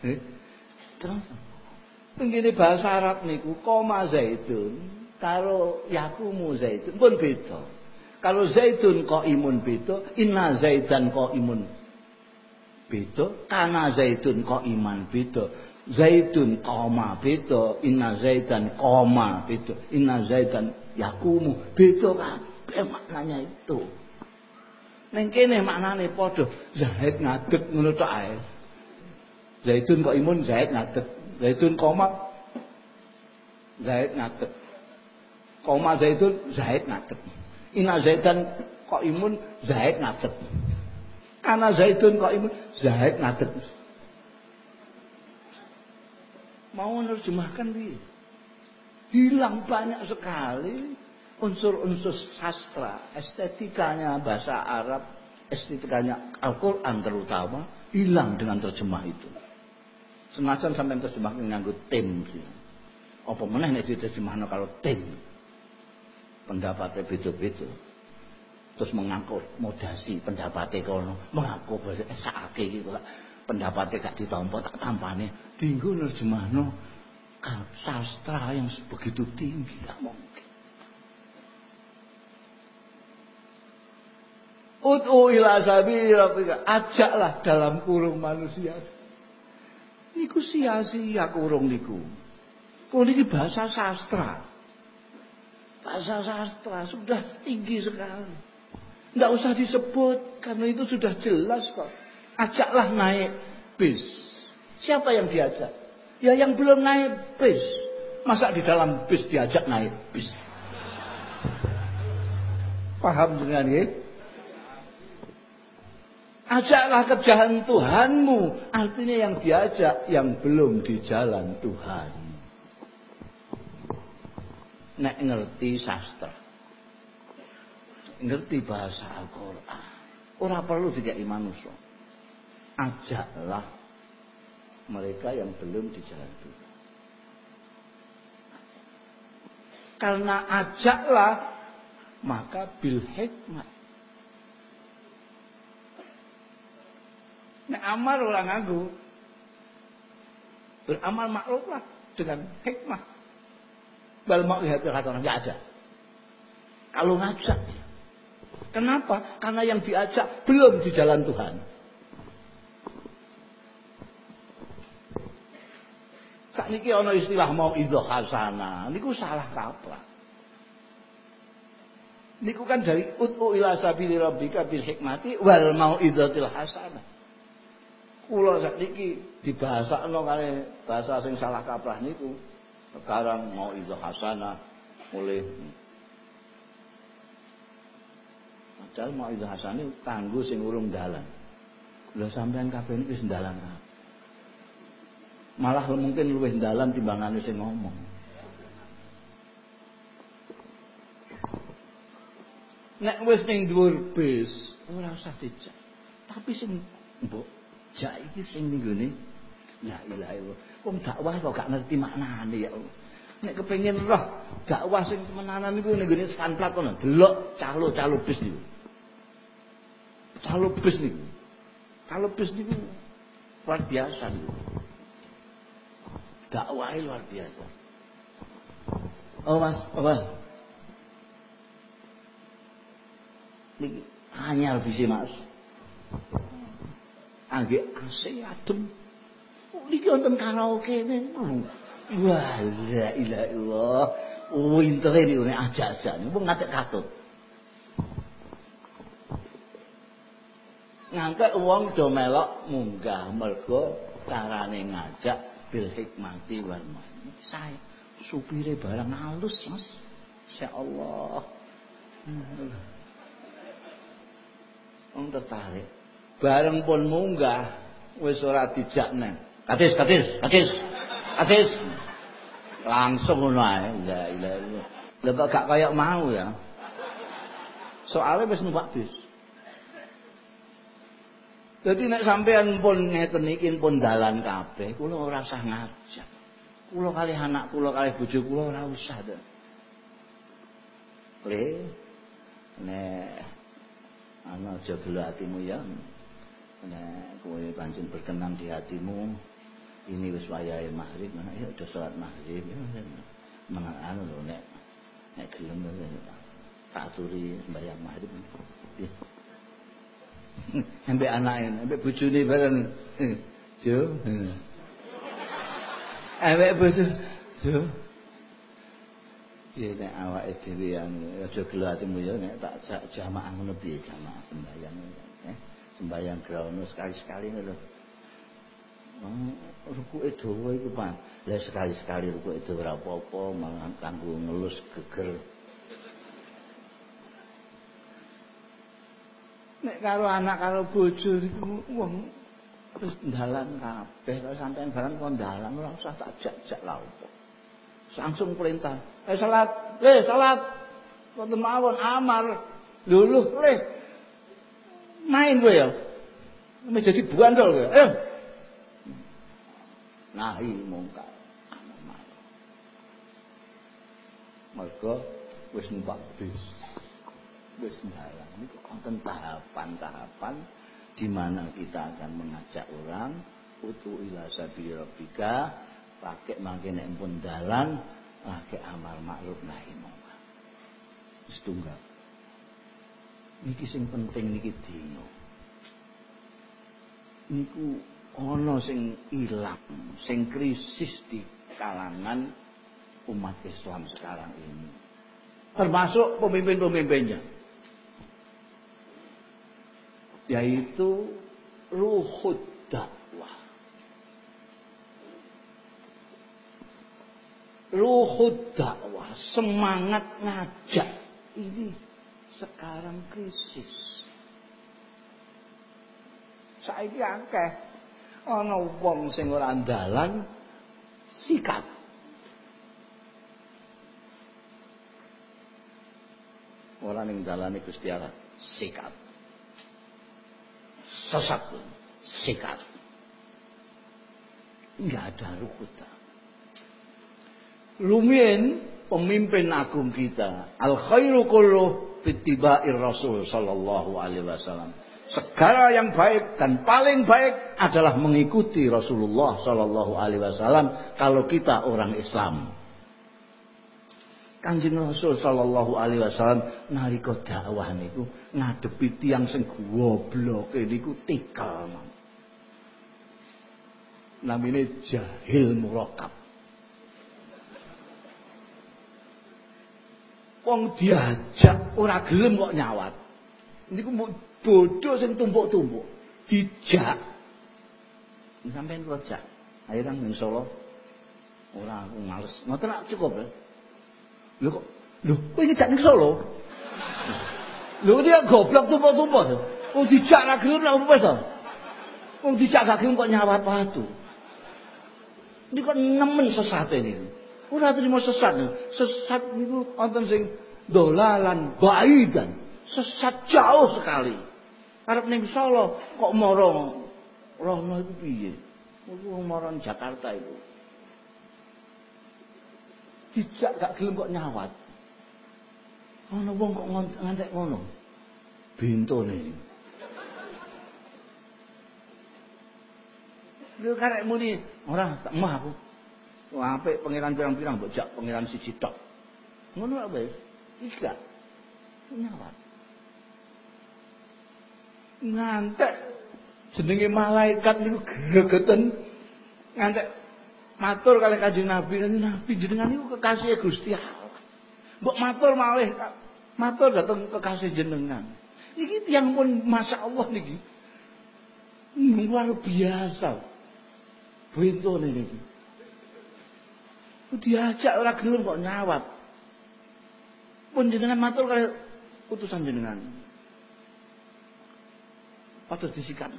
Eh? Terus Begini bahasa Arab niku koma zaitun karo yakumu zaitun pun beda. Kalau zaitun kok imun beda, inna zaitan kok imun beda. Kana zaitun kok iman beda. Zaitun koma beda. Inna zaitan koma beda. Inna zaitan yakumu beda kabeh maknanya itu? Ning kene maknane padha zaid ngadeg ngono tok ae. Zaitun kok imun zaid ngadeg. Zaitun koma zaid ngadeg. Koma zaitun zaid ngadeg. Inna zaitan kok imun zaid ngadeg karena zaitun kok imun Zaid ngadeg. Mau menerjemahkan dia. Hilang banyak sekali unsur-unsur sastra, estetikanya bahasa Arab, estetikanya Al-Quran terutama, hilang dengan terjemah itu. Senajan sampai terjemah nganggo tim. Apa meneh nek diterjemahno kalau tim. Pendapatnya beda-beda terus mengaku modasi pendapatnya kono. Mengaku eh, sakake iki kok. Pendapatnya gak ditampa tak tampane. Dinggo nerjemahno sastra yang begitu tinggi gak mungkin. Ud'u ila sabili rabbika ajaklah dalam kurung manusia. Niku sia-sia kurung niku. Kurung ini bahasa sastra. Bahasa sastra sudah tinggi sekali tidak usah disebut karena itu sudah jelas kok. Ajaklah naik bis. Siapa yang diajak? Ya yang belum naik bis. Masa di dalam bis diajak naik bis? Paham dengan ini? Ajaklah ke jalan Tuhanmu. Artinya yang diajak yang belum di jalan Tuhan. Nek ngerti sastra ngerti bahasa Al-Quran. Orang perlu tidak manusia. Ajaklah mereka yang belum di jalan Tuhan. Karena ajaklah maka bil hikmah. Nek amal orang. Beramal makruflah dengan hikmah. Bal mau lihat hasanah ada. Kalau ngajak. Kenapa? Karena yang diajak belum di jalan Tuhan. Saat ini ana istilah mau itu hasanah. Niku salah kaprah. Niku kan dari ut'u ila sabili rabbika bil hikmati wal mau idzatil hasanah. Kula sakniki dibahasakno kali bahasa sing salah kaprah niku. Sekarang mau itu hasanah mulai Padahal mau itu hasanah kanggo sing urung dalan. Lha sampean kabeh wis dalan. Malah mungkin luwih dalan timbangane sing ngomong. Nek wis ning dhuwur bis, ora usah dijak. Tapi sing mbok jak iki sing ning gone La ilaha illallah. Wong dakwah kok gak ngerti maknane ya Allah. Nek kepengin roh dakwah sing temenanan niku ning gone sanplat kono, delok calo-calo bis niku. Calo bis niku. Calo bis niku luar biasa niku dakwah luar biasa. Oh mas, oh mas. Ini hanya visi mas. Angge AC adem. Niki wonten karaoke niku. Wah, la ilaha illallah. Winter ini nek ajak-ajak niku ngatek katut. Ngantek wong do melok munggah mergo carane ngajak bil hikmati wal Saya supire barang halus, Mas. Insya Allah. Wong tertarik. Bareng pun munggah wis ora dijak neng. Kadis, kadis, kadis. Kadis. Langsung ngono ae. La ilaha illallah. Lah gak kayak mau ya. Soalnya wis numpak bis. Jadi nek sampean pun ngeten iki pun dalan kabeh, kula ora usah ngajak. Kula kali anak kula kali bojo kula ora usah to. Le nek ana aja gelo atimu ya. Nek kowe pancen berkenan di hatimu, ini wis wayahe maghrib, nah ya udah salat maghrib. Menang lho nek nek gelem saturi sembahyang maghrib. Ya. ambek anake, ambek bojone bareng. Jo. Ambek bojo. Jo. Ya nek awake dhewe aja gelo atimu ya nek tak jamaah ngono piye jamaah sembayang eh sembayang grono sekali-sekali ngono. Oh, rukuke dawa iku, Pak. Lah sekali-sekali rukuke dawa ora apa-apa, malah kanggo ngelus geger. nek karo anak karo bojo iku wong wis dalan kabeh. Karo sampean barang kon dalan ora usah tak jak-jak lha opo. Langsung perintah eh salat le salat. Wonten mawon amar luluh le main kowe ya. Ini jadi buandol kowe. Eh nahi mungkar mergo wis numpak bis. Wis dalan niku wonten tahapan-tahapan di mana kita akan mengajak orang utu ila sabili rabbika pakai makin pun dalan pakai amal makruf nahi mungkar setunggal niki sing penting niki dino niku ana sing ilang sing krisis di kalangan umat Islam sekarang ini termasuk pemimpin-pemimpinnya yaitu ruhud dakwah. Ruhud dakwah, semangat ngajak ini sekarang krisis. Saiki akeh ana wong sing ora andalan sikat. Ora ning dalane Gusti Allah, sikat sesat sikat nggak ada rukuta lumien pemimpin agung kita. Al khairu kullu bittiba'ir Rasul sallallahu alaihi wasallam. Segala yang baik dan paling baik adalah mengikuti Rasulullah sallallahu alaihi wasallam kalau kita orang Islam. Kanjeng Rasul sallallahu alaihi wasallam nalika dakwah niku ngadepi tiyang sing goblok niku tikal. Namine jahil murakab. Wong diajak ora gelem kok nyawat. Niku bodoh sing tumpuk-tumpuk. Dijak. Sampeyan kula jak. Ayo nang Solo. Ora aku males. Ngoten cukup ya. Lho kok lho kowe ngejak ning Solo? Dia goblok tumpuk-tumpuk. Oh dijak ra gelem lha wis to. Wong dijak gak gelem kok nyawat watu. Ini kok nemen sesat ini. Ora terima sesat. Sesat niku wonten sing dolalan baidan. Sesat jauh sekali. Arep ning Solo kok moro rono iku piye? Iku moro Jakarta itu dijak gak gelem kok nyawat. Ana wong kok ngantek ngono. Bintone. Lho karek muni, ora tak mah aku. Wah, apik pangeran pirang-pirang mbok jak pangeran siji tok. Ngono lho wis. Iga. Nyawat. Ngantek jenenge malaikat niku gregeten ngantek matur kali kanjeng Nabi, kanjeng Nabi jenengan niku kekasih Gusti Allah. Mbok matur malih matur dateng kekasih jenengan. Iki yang pun Masya Allah niki. Luar biasa. Bentone niki. Diajak ora gelem kok nyawat. Pun jenengan matur kali utusan jenengan. Patut disikat.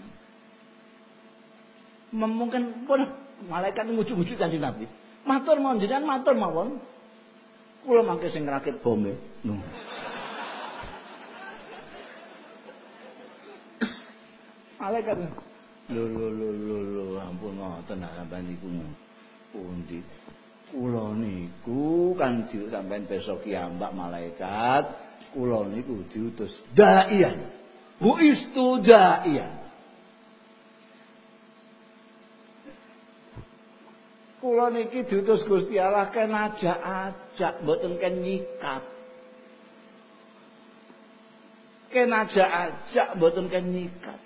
Mungkin pun malaikat ngujuk-ngujuk kanjeng Nabi. Matur mawon jenengan matur mawon. Kula mangke sing ngrakit bome. No. malaikat lho lho lho lho lho ampun ngoten sampean niku pundi. Kula niku kan sampean besok kiambak malaikat, kula niku diutus daian. Bu istu daian. Kula niki diutus Gusti Allah ken ajak-ajak mboten ken nyikat. Ken ajak-ajak mboten nyikat.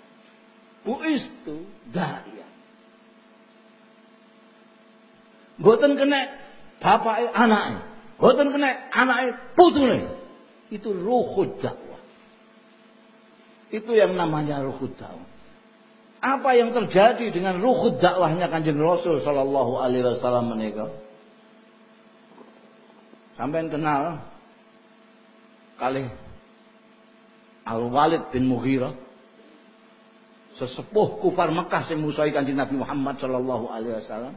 Bu istu daya. Mboten kena bapake anake, mboten kena anake putune. Itu ruhud dakwah. Itu yang namanya ruhud dakwah. Apa yang terjadi dengan ruhud dakwahnya kanjeng Rasul Shallallahu Alaihi Wasallam menikah? Sampai kenal kali Al Walid bin Mughirah sesepuh kufar Mekah yang musuhi kanjeng Nabi Muhammad Shallallahu Alaihi Wasallam.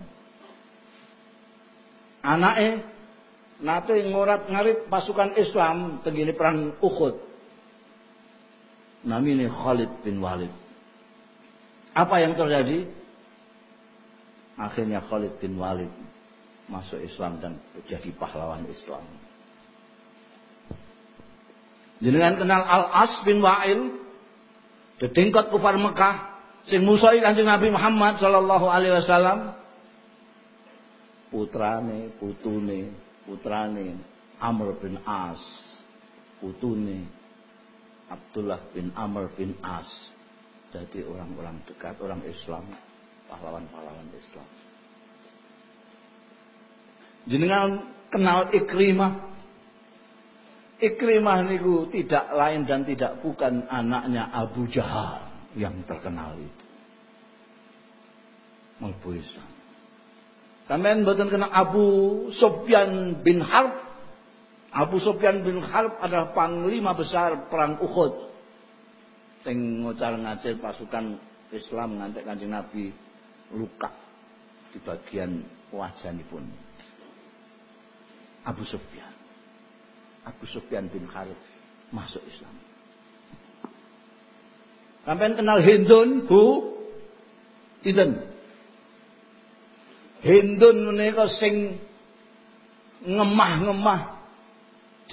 Anaknya nate ngorat ngarit pasukan Islam tegini perang Uhud. Namanya Khalid bin Walid. Apa yang terjadi? Akhirnya Khalid bin Walid masuk Islam dan menjadi pahlawan Islam. Jenengan kenal Al-As bin Wa'il, tingkat kufar Mekah, sing musuhi Kanjeng Nabi Muhammad sallallahu alaihi wasallam. Putrane, putune, putrane Amr bin As, putune Abdullah bin Amr bin As jadi orang-orang dekat, orang Islam, pahlawan-pahlawan Islam. Jenengan kenal Ikrimah. Ikrimah niku tidak lain dan tidak bukan anaknya Abu Jahal yang terkenal itu. Mulbu Islam. Sampeyan mboten kenal Abu Sufyan bin Harb. Abu Sufyan bin Harb adalah panglima besar perang Uhud sing ngocar ngacir pasukan Islam ngantek Kanjeng Nabi luka di bagian wajahipun. Abu Sufyan. Abu Sufyan bin Khalid masuk Islam. Sampai kenal Hindun, Bu? Iden. Hindun menika sing ngemah-ngemah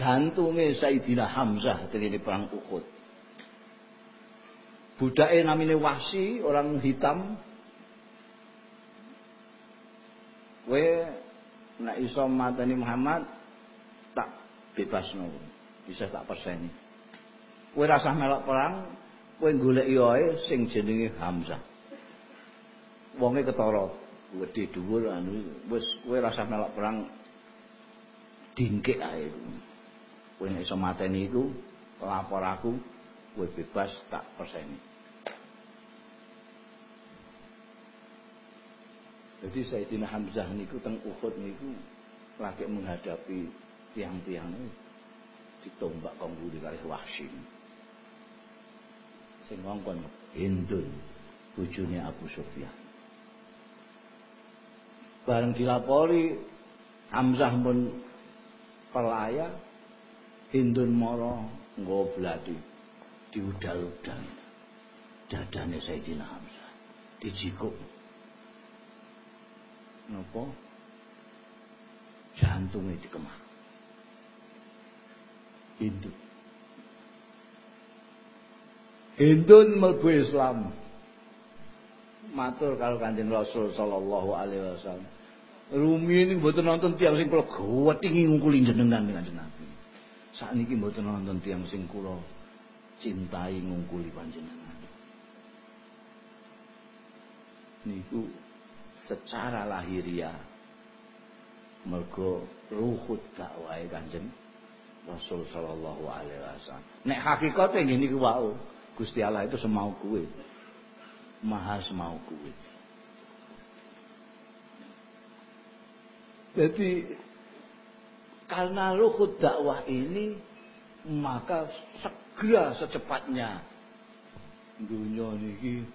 jantungnya Sayyidina Hamzah dari perang Uhud. Budake namanya Wasi, orang hitam. We nak iso mateni Muhammad tak bebas no. Bisa tak perseni. Kowe rasa melok perang, kowe golek yoe sing jenenge Hamzah. Wonge ketara, gedhe dhuwur anu wis kowe rasa melok perang dingkik ae. Kowe nek iso mateni iku lapor aku, kowe bebas tak perseni. Jadi Sayyidina Hamzah niku teng Uhud niku lagi menghadapi tiang-tiang ditombak kongguli kali Wahsy. Sing ngongkon Hindun bojone Abu Sufyan. Bareng dilapori Hamzah pun pelaya Hindun moro nggo bladi diudal-udal. Dadane Sayyidina Hamzah. Dijikuk. Napa? Jantungnya dikemah. Hindu Hindun melbu Islam. Matur kalau kanjeng Rasul sallallahu alaihi wasallam. Rumi ini mboten nonton tiang sing kula gawedhi ngungkuli jenengan kanjeng Nabi sakniki mboten nonton tiang sing kula cintai ngungkuli panjenengan niku secara lahiriah mergo ruhut dakwahe Kanjeng Rasul sallallahu alaihi wasallam. Nek hakikate ngene iki wau, Gusti Allah itu semau kuwe. Maha semau kuwe. Jadi karena ruhut dakwah ini maka segera secepatnya dunia ini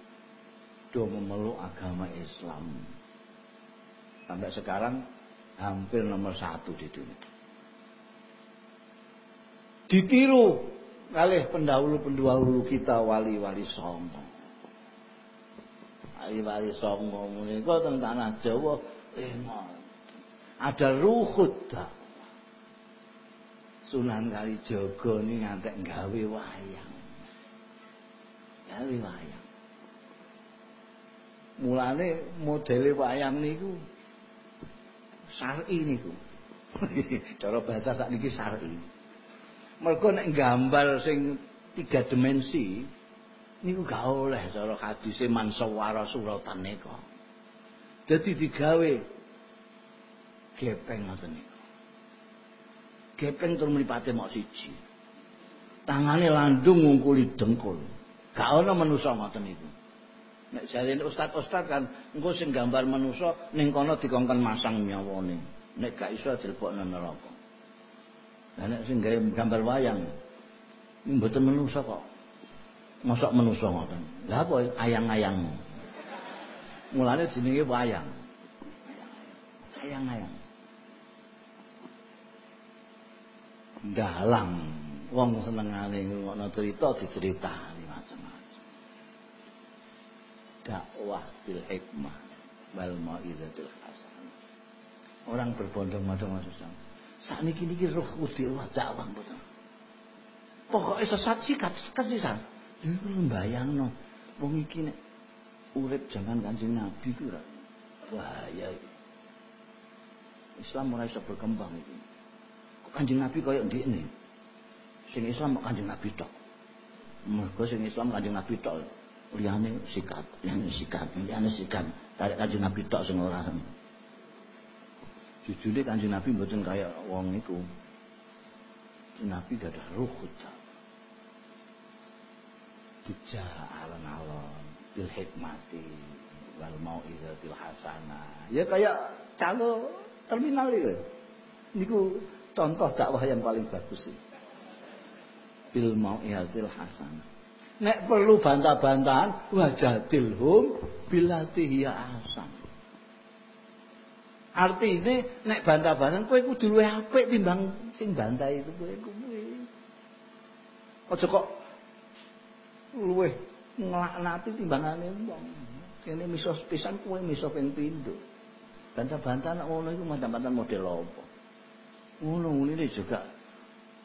do memeluk agama Islam sampai sekarang hampir nomor satu di dunia. Ditiru oleh pendahulu-pendahulu kita wali-wali songo. Wali-wali songo menika teng tanah Jawa eh ada ruhut. Sunan Kalijaga ini ngantek gawe wayang. Gawe wayang. Mulane modele wayang niku syar'i niku. Cara bahasa sakniki syar'i. Mergo nek gambar sing tiga dimensi niku gak oleh cara hadise mansawara suratan niku. Dadi digawe gepeng ngoten niku. Gepeng tur mripate mok siji. Tangane landung ngungkuli dengkul. Gak ana manusa ngoten niku. Nek jarene ustad-ustad kan engko sing gambar manusa ning kono dikongkon masang nyawane. Nek gak iso dilebokno neraka. Lah nek sing gambar wayang mboten manusa kok. Mosok manusa ngoten. Lah apa ayang-ayang. Mulane jenenge wayang. Ayang-ayang. Dalang wong senengane ngono cerita diceritani. dakwah bil hikmah wal mau'izatil hasanah. Orang berbondong-bondong maksudnya. Saat ini kini roh udah dakwah betul. Pokoknya sesat sikat sikat sikat. Itu bayang no. Wong iki nek urip jangan kanjeng Nabi ku bahaya. Islam ora iso berkembang iki. Kanjeng Nabi koyo ndekne. Sing Islam kanjeng Nabi tok. Mergo sing Islam kanjeng Nabi tok liyane sikat, liyane sikat, liyane sikat. Tarik kanjeng Nabi tok sing ora. Jujune kanjeng Nabi mboten kaya wong iku. Nabi gadah ruhut. Bija alon-alon bil hikmati wal mau'izatil hasanah. Ya kayak calo terminal itu. Niku contoh dakwah yang paling bagus sih. Bil mau'izatil hasanah. Nek perlu bantah-bantahan wajadilhum bilati ya asam. Artinya nek bantah-bantahan kowe kudu luwih apik timbang sing bantah itu kowe kuwi. Aja kok luwih nglaknati timbangane wong. Kene miso pisan kowe miso ping. Bantah-bantahan ngono iku macam-macam model apa? Ngono ini juga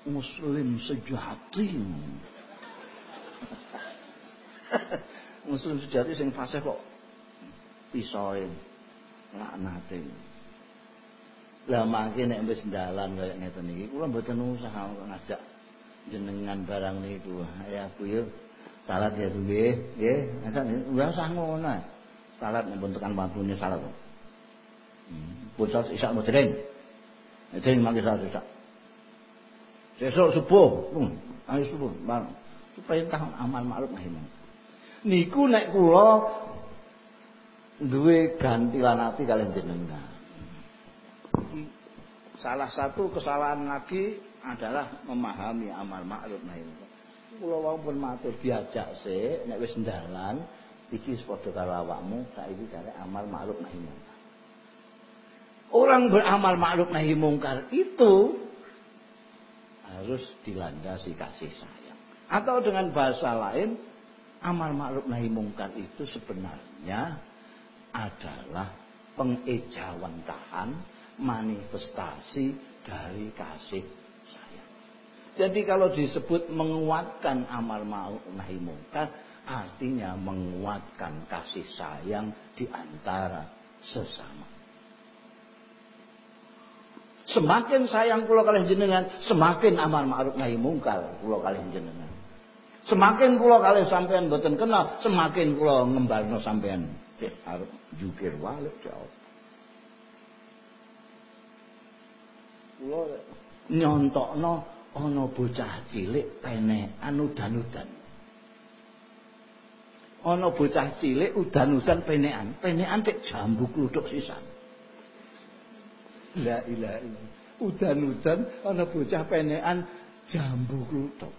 muslim sejati. muslim sejati sing fase kok pisoe laknate. Lah mangke nek wis ndalan kaya ngeten iki kula mboten usaha ngajak jenengan barang niku. Ya yo salat ya Bu nggih. Masa ora usah ngono. Salat nek tekan waktune salat. Hmm. Salat isak modern. Itu mangke salat isak. Sesuk subuh, hmm, ayo subuh. Supaya entah amal ma'ruf nahi. Niku nek kula duwe gantilan ati kalian jenengan. Salah satu kesalahan lagi adalah memahami amal ma'ruf nahi munkar. Kula wau pun matur diajak sik nek wis ndalan iki padha karo awakmu saiki kare amal ma'ruf nahi munkar. Orang beramal ma'ruf nahi munkar itu harus dilandasi kasih sayang. Atau dengan bahasa lain, amal ma'ruf nahi mungkar itu sebenarnya adalah pengejawantahan manifestasi dari kasih sayang. Jadi kalau disebut menguatkan amal ma'ruf nahi mungkar, artinya menguatkan kasih sayang di antara sesama. Semakin sayang kula kalian jenengan, semakin amal ma'ruf nahi mungkar kula kalian jenengan. Semakin kula kalian sampean boten kenal, semakin kula ngembarno sampean. Eh, arep jukir walik jauh. Kula nyontokno ana bocah cilik penekan udan-udan. Ana bocah cilik udan-udan penekan, penekan cek jambu kluthuk sisan. La ilaha illallah. Udan-udan ana bocah penekan jambu kluthuk.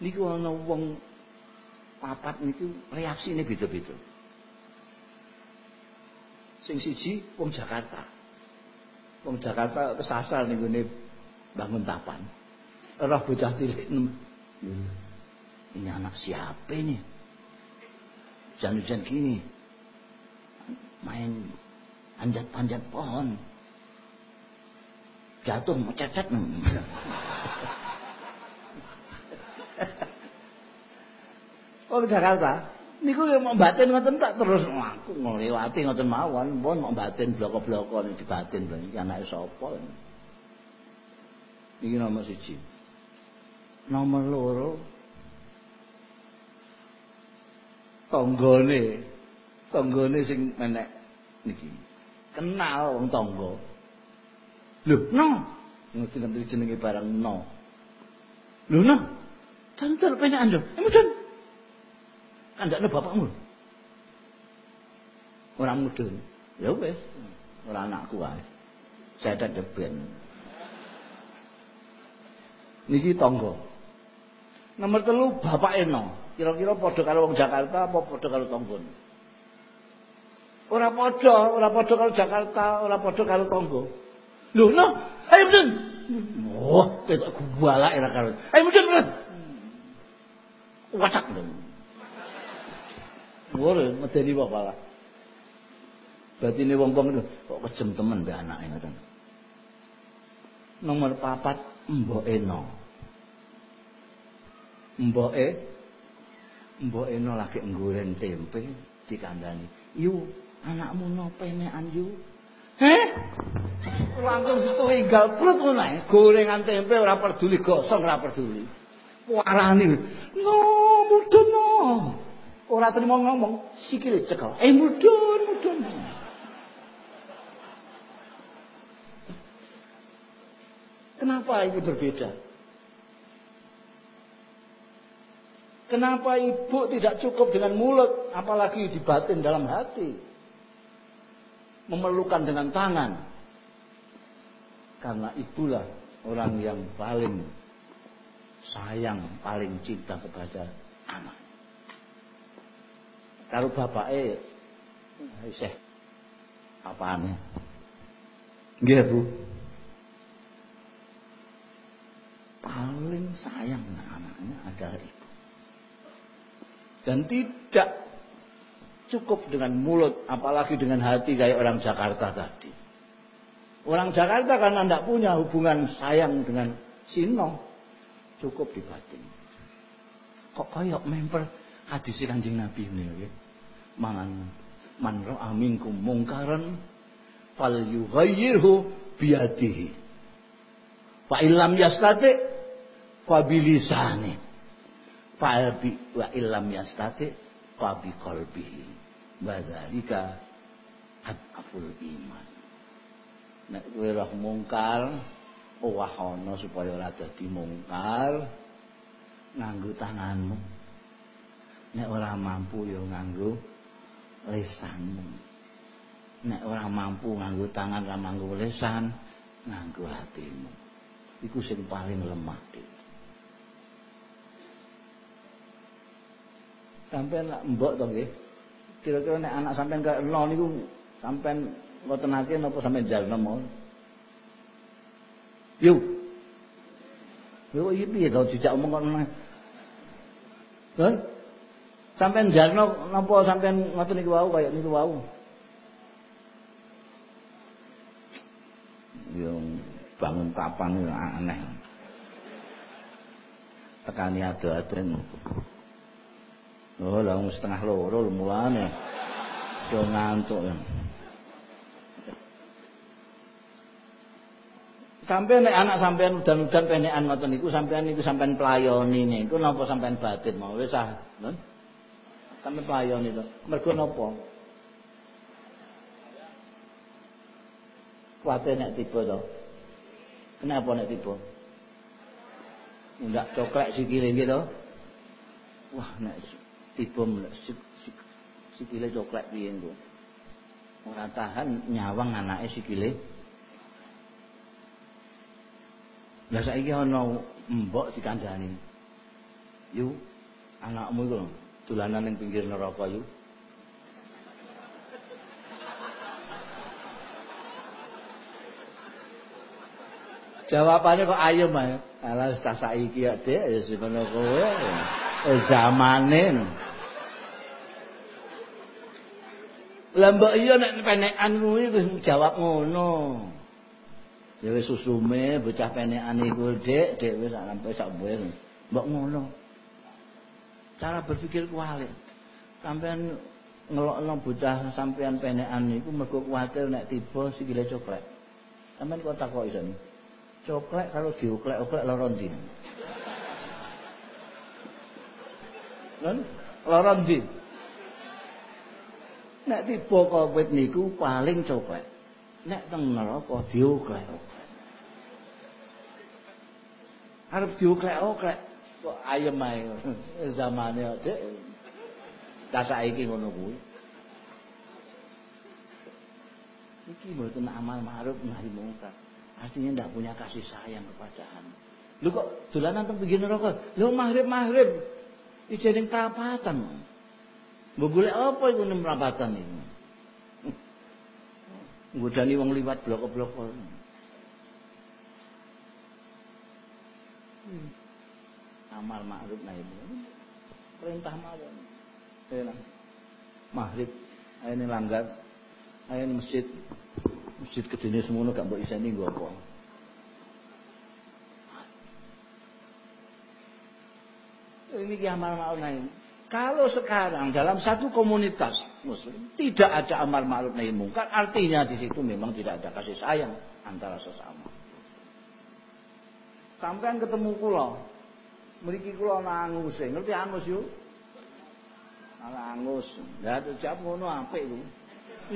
Niku ana wong papat niku reaksine beda-beda. Sing siji wong Jakarta. Wong Jakarta kesasar ning gone bangun tapan. Roh bocah cilik ini anak siapa ini? Hujan-hujan gini. Main panjat-panjat pohon. Jatuh mececet. Oh Jakarta. Niku yang mau batin ngoten tak terus aku ngliwati ngoten mawon, pun mau batin bloko-bloko di batin iki anake sapa. Iki nomor siji. Nomor loro tanggane tanggane sing menek niki kenal wong tangga. Lho, no. Ngerti ngerti jenenge barang no. Lho, no. Cantel penak ando. Emudun. Kandakne bapakmu. Ora mudun. Ya wis. Ora anakku wae. Saya tak deben. Niki tangga. Nomor telu bapak Eno. Kira-kira padha karo wong Jakarta apa padha karo tanggane? Ora padha, ora padha karo Jakarta, ora padha karo Tonggo. Lho, no, ayo mudun. Oh, ketok gubalak ora karo. Ayo mudun, mudun. Watak lho. Wore medeni wae pala. Batine wong-wong itu kok kejem temen mbek anake ngoten. Nomor papat Mbok Eno. Mboke Mbok Eno lagi nggoreng tempe dikandani. Yu, anakmu nopo enekan yu Heh? Langsung setunggal prut ngono ae. Gorengan tempe ora peduli, gosong ora peduli. Warani. No, mudun no. Ora terima ngomong, sikile cekel. Eh mudun, mudun. Kenapa ini berbeda? Kenapa ibu tidak cukup dengan mulut, apalagi dibatin dalam hati? Memerlukan dengan tangan. Karena itulah orang yang paling sayang, paling cinta kepada anak. Kalau bapak eh, seh, apaan ya? Bu. Paling sayang anaknya adalah ibu dan tidak cukup dengan mulut apalagi dengan hati kayak orang Jakarta tadi Orang Jakarta karena tidak punya hubungan sayang dengan Sino, cukup di batin. Kok koyok member hadis kanjeng Nabi ini ya? Mangan man ra'a minkum mungkaran fal yughayyirhu biyadihi. Fa illam yastati fa bilisani. Fa bi wa illam yastati fa. Wa dzalika adaful iman. Nek kowe roh mungkar owahono supaya ora dadi mungkar nganggo tanganmu. Nek ora mampu ya nganggo lisanmu. Nek ora mampu nganggo tangan ora nganggo lisan nganggo hatimu. Iku sing paling lemah sampai nak mbok to nggih kira-kira nek anak sampean kaya elo niku sampean ngoten nate napa sampean jalno mau Yuk. Yo iki piye to dijak omong kok nang. Hah? Sampeyan jarno napa sampeyan ngoten niku wau kaya niku wau. Yo bangun kapan aneh. Tekani ado-aden. Oh, lah setengah loro mulane. Yo ngantuk ya. Sampai nek anak sampean udan-udan penekan ngoten niku sampean niku sampean pelayoni niku napa sampean batin mau wis ah, non? Sampean pelayoni to. Mergo napa? Kuate nek tiba to. Kenapa nek tiba? Ndak coklek sikile iki to. Wah nek tiba sikile coklek piye engko. Ora tahan nyawang anake sikile. Lah saiki ana mbok dikandhani. Yu, anakmu iku dolanan ning pinggir neraka yu. Jawabannya kok ayem ae. Alah tak saiki ya, Dik, ya semono kowe. Zamane. Lah mbok iya nek penekan kuwi jawab ngono. Ya wis susume bocah penekan iku Dik, Dik wis sampe sak wis. Mbok ngono. Cara berpikir kualik. Sampean ngelokno bocah sampean penekan iku mergo kuwatir nek tiba sikile coklek. Sampean kok takok iso. Coklek kalau dioklek-oklek lara ndi? Lan lara ndi? Nek tiba covid niku paling coklek. nek teng neraka dioklek-oklek. Arep dioklek-oklek kok ayem ae zamane Dik. Ta saiki ngono kuwi. Iki mboten amal ma'ruf nahi mungkar. Artinya ndak punya kasih sayang kepada anak. Lu kok dolanan teng pinggir neraka? Lu maghrib-maghrib. Iki jeneng perapatan. Golek apa iku ning perapatan iki? Nggodani wong liwat blok-blok. Hmm. Amal ma'ruf nahi Perintah mawon. Ya, Maghrib ayo langgar. Ayo masjid. Masjid kedene semono gak mbok iseni nggo apa. Ini ki amal ma'ruf nahi. Kalau sekarang dalam satu komunitas muslim tidak ada amal ma'ruf nahi mungkar, artinya di situ memang tidak ada kasih sayang antara sesama. Sampai ketemu kula, mriki kula angus, ngerti angus yuk? Ala angus, ya jawab ngono apik iku.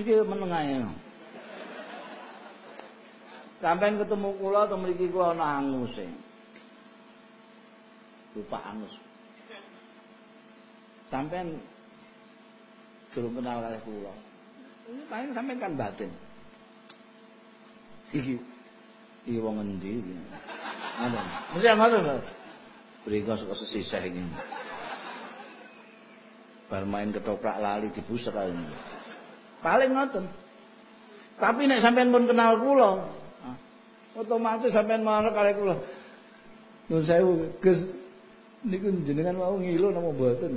Iki menengae. Sampai ketemu kula to mriki kula ana angus. Lupa angus. Sampean durung kenal kalih kula. Paling sampean kan batin. Iki iki wong endi iki? Ngono. Mesti ngoten to. Beriku suka sesisih ini. Bar main ketoprak lali dibuset ini. Paling ngoten. Tapi nek sampean pun kenal kula, otomatis sampean marah kalih kula. Nuwun sewu, Gus niku jenengan mau ngilu napa mboten?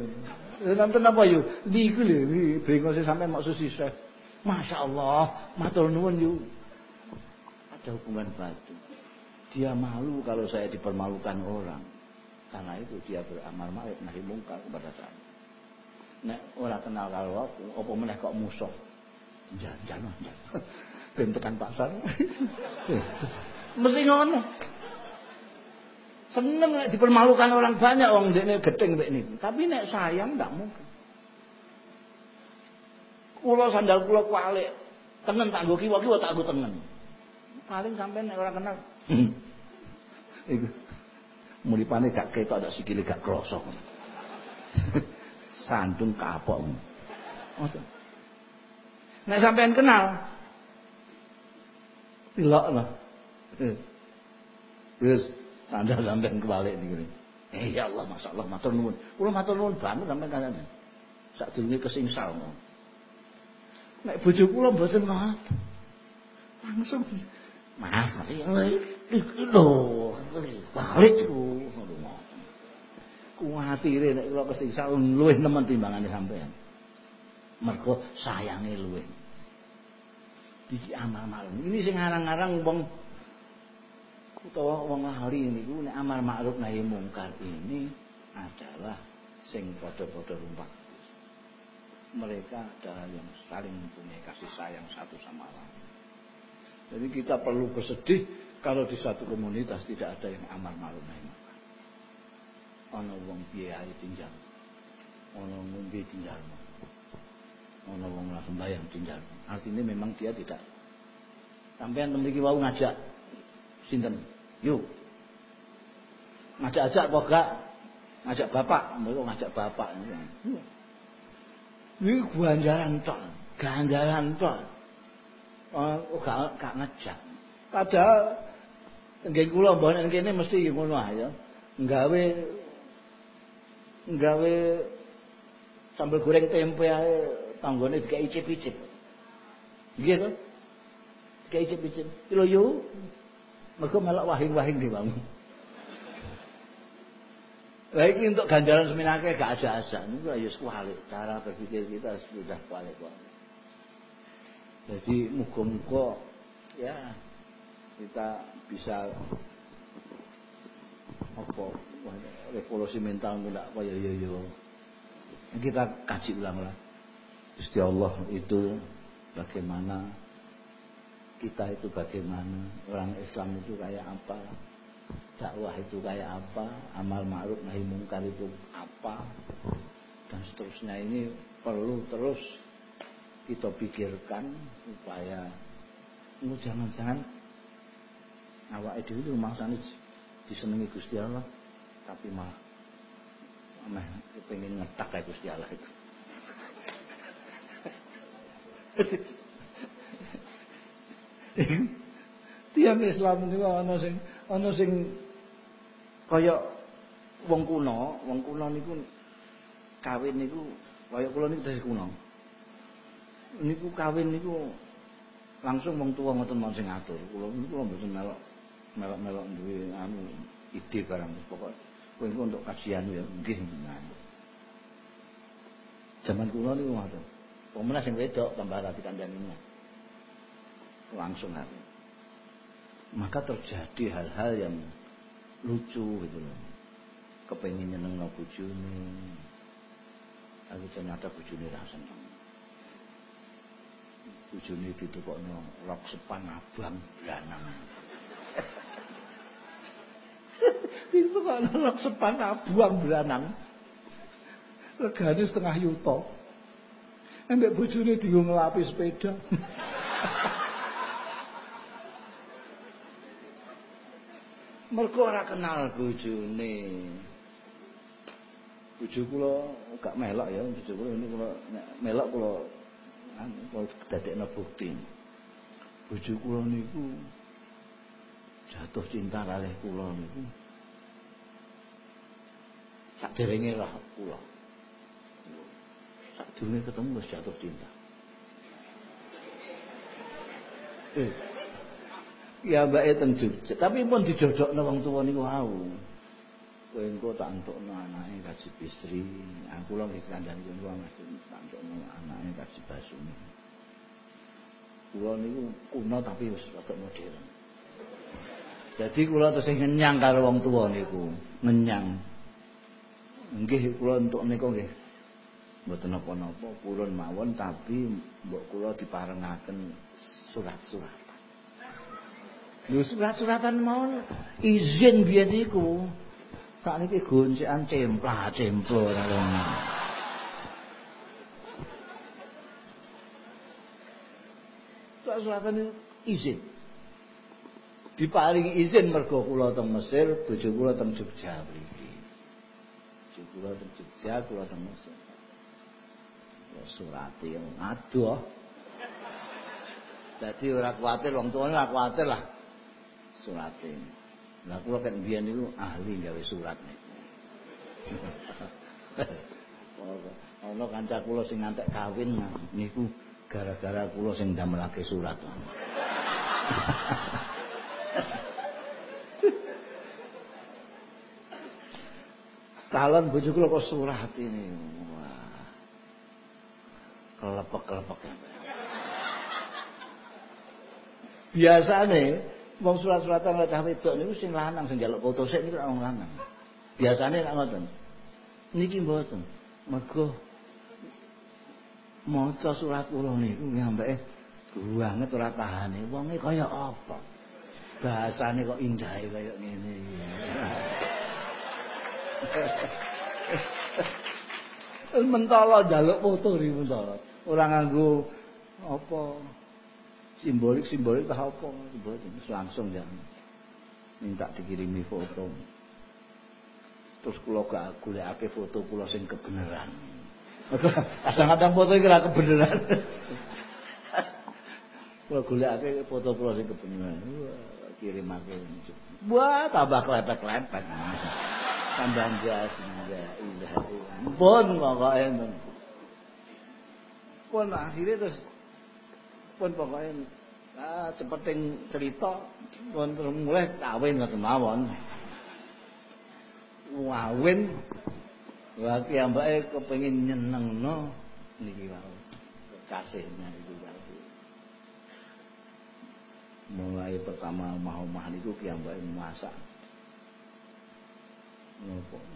Nonton apa yuk? Niku lho, brengose sampe mok susisih. Masya Allah, matur nuwun yuk. ada hubungan batu. Dia malu kalau saya dipermalukan orang. Karena itu dia beramal ma'ruf nahi mungkar kepada saya. Nek orang kenal kalau aku, apa meneh kok musuh. Jangan, jangan. Ben pasar. Mesti ngono. Seneng nek dipermalukan orang banyak wong dekne gedeng mek niku. Tapi nek sayang ndak mungkin. Kula sandal kula kualik. Tengen tak nggo kiwa-kiwa tak nggo tengen. Paling sampean nek ora kenal. Iku. Mulipane gak ketok ada sikile gak krasa. Sandung kapok. Nek sampean kenal. Pilok lah. Terus sandal sampean kebalik niku. Eh ya Allah, Masya Allah, matur nuwun. Kula matur nuwun banget sampean kalian. Sadurunge kesingsal. Nek bojo kula mboten ngoten. Langsung Mas, masih lho, balik ku. Kuwatire nek kula kesiksa luwih nemen timbangane sampean. Mergo sayange luwih. Iki amal ma'ruf. Ini sing ngarang-ngarang wong utawa wong ahli niku nek amal ma'ruf nahi mungkar ini adalah sing padha-padha rumpak mereka adalah yang saling mempunyai kasih sayang satu sama lain. Jadi kita perlu bersedih kalau di satu komunitas tidak ada yang amar ma'ruf nahi munkar. Ana wong biaya tinggal. Ana ngombe tinggal. Ana wong lah sembahyang tinggal. Artinya memang dia tidak sampean memiliki wau ngajak sinten? Yuk. Ngajak-ajak kok gak? Ngajak bapak, mereka ngajak bapak. Ini ganjaran tok, ganjaran tok. Oh, gak gak ngejak. Padahal nggih kula mboten kene mesti ngono ae ya. Nggawe nggawe sambal goreng tempe ae tanggone dikai icip-icip. Nggih to? Dikai icip-icip. Lho yo. Mergo melok wahing-wahing di bang. Lah iki untuk ganjaran seminake gak aja-aja. Niku ya kualik. Cara berpikir kita sudah kualik kok. Jadi muga-muga ya kita bisa apa revolusi mental nggak kaya yo yo. Kita kaji ulang lah. Gusti Allah itu bagaimana kita itu bagaimana? Orang Islam itu kayak apa? Dakwah itu kayak apa, amal ma'ruf nahi mungkar itu apa, dan seterusnya. Ini perlu terus kita pikirkan supaya lu jangan-jangan awak itu itu maksudnya disenangi Gusti Allah tapi malah ameh pengen ngetak kayak Gusti Allah itu tiang Islam itu ana sing ana sing kaya wong kuno, wong kuno niku kawin niku kaya kula niku dari kuno. Niku kawin niku langsung wong tua ngoten mau sing ngatur. Kula niku kula mboten melok melok-melok duwe anu ide barang pokok kowe engko untuk kajian ya nah. Zaman kula niku ngoten. Pemenang sing wedok tambah rati kandhani langsung hari. Maka terjadi hal-hal yang lucu gitu loh. Kepengen nyeneng no bujuni tapi ternyata bujuni rasa seneng. Bujuni no rok sepan abang beranang itu kalau rok sepan abang beranang regane setengah yuto Embek bujuni diung ngelapi sepeda Mergo ora kenal bojone. Bojo kula gak melok ya, bojo kula ini kula melok kula anu kula dadekno bukti. Bojo kula niku jatuh cinta kalih kula niku. Saderenge roh kula. Sadurunge ketemu jatuh cinta. Eh, ya mbake teng Jogja. Tapi pun dijodokno wong tuwa niku wau. Kowe engko tak entukno anake kaji bisri. Aku lho nggih kandhani kula mesti tak entukno anake kaji basuni kula niku kuno tapi wis rada modern. Jadi kula tesih ngenyang karo wong tuwa niku, ngenyang. Nggih kula entuk niku nggih. Mboten napa-napa purun mawon tapi mbok kula diparengaken surat-surat. Lho surat-suratan mawon izin biyen niku. Tak niki goncekan cemplah cemplo Surat-suratan izin. diparingi izin mergo kula teng Mesir, bojo kula teng Jogja mriki. Bojo kula teng Jogja, kula teng Mesir. Ya surati yang aduh. Dadi ora kuwatir wong tuane ora kuwatir lah. Surate. Lah kula kan biyen niku ahli gawe surat niku. Ana kanca kula sing ngantek kawin niku gara-gara kula sing ndamelake surat. calon bojo kula kok surat ini. Wah. Kelepek-kelepek. Biasane wong surat-suratan wedah wedok niku lanang foto. Sik niku wong lanang. Surat apa? Foto apa simbolik simbolik apa? Simbolik langsung ya. Minta dikirimi foto. Terus kula gak golekake foto kula sing kebenaran. Kadang-kadang foto iki ora kebenaran. Kula golekake foto kula sing kebenaran. Kirimake. Wah tambah klepek-klepek. Tambah jadi ya ilah pun pun pun akhirnya terus pun pokoknya ah, seperti cerita pun mulai kawin ke mawon wawin Waki ambake kepengin nyenengno niki wae. Kekasihnya itu tadi. Mulai pertama omah-omah ki ambake masak.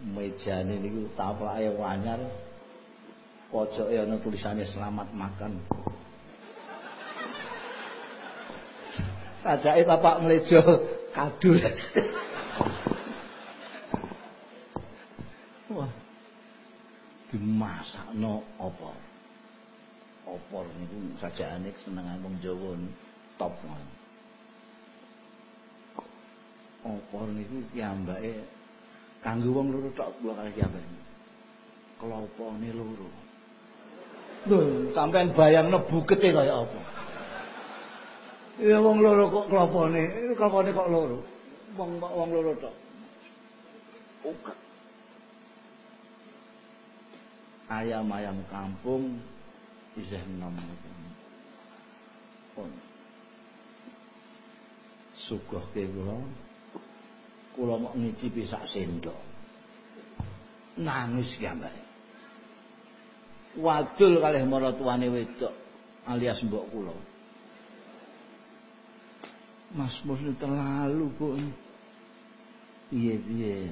mejane niku taplake wanyar pojoke ana tulisane selamat makan sajake tapak mlejo kadul wah dimasakno apa opor niku sajane kesenengan wong Jawa top opor niku kiambake kanggo wong loro tok kula kali kiamat. Kelopone loro. Lho, sampean bayangno bukete kaya apa? Ya wong loro kok kelopone, kelopone kok loro. Wong wong loro tok. Uga. Ayam-ayam kampung isih enom pun. Suguh ke kula kula mau ngicipi sak sendok nangis ki ambare wadul kalih maratuwane wedok alias mbok kula Mas Mus terlalu Bu piye piye?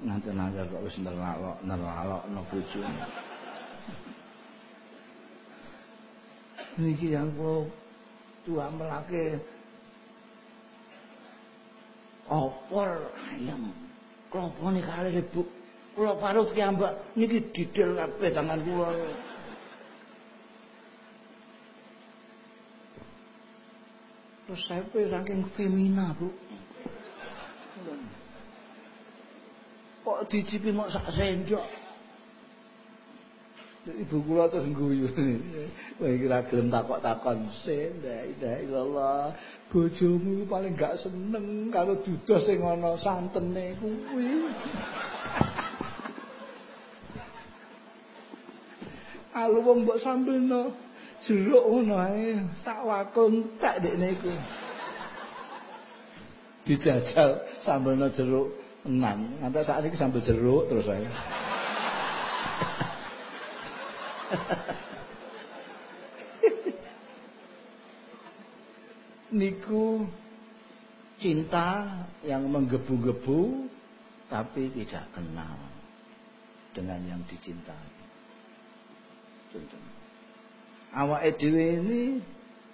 Nganti nangis kok wis neralok neralok no bojone niki yang kula tua melake opor ayam. Klopone kalih ibu kula parut ki ambak niki didel kabeh tangan kula terus saya saking femina bu kok dicipi mau sak sendok Ibu kula terus guyu. Wah kira gelem takok-takon sen, la ilaha illallah. Bojomu paling gak seneng kalau dudos sing ana santene kuwi. Alu wong mbok sambelno jeruk ngono ae, sak wakon tak dekne iku. Dijajal sambelno jeruk enam. Nganti saat ini sambel jeruk terus ae. niku cinta yang menggebu-gebu tapi tidak kenal dengan yang dicintai. Awak dhewe ini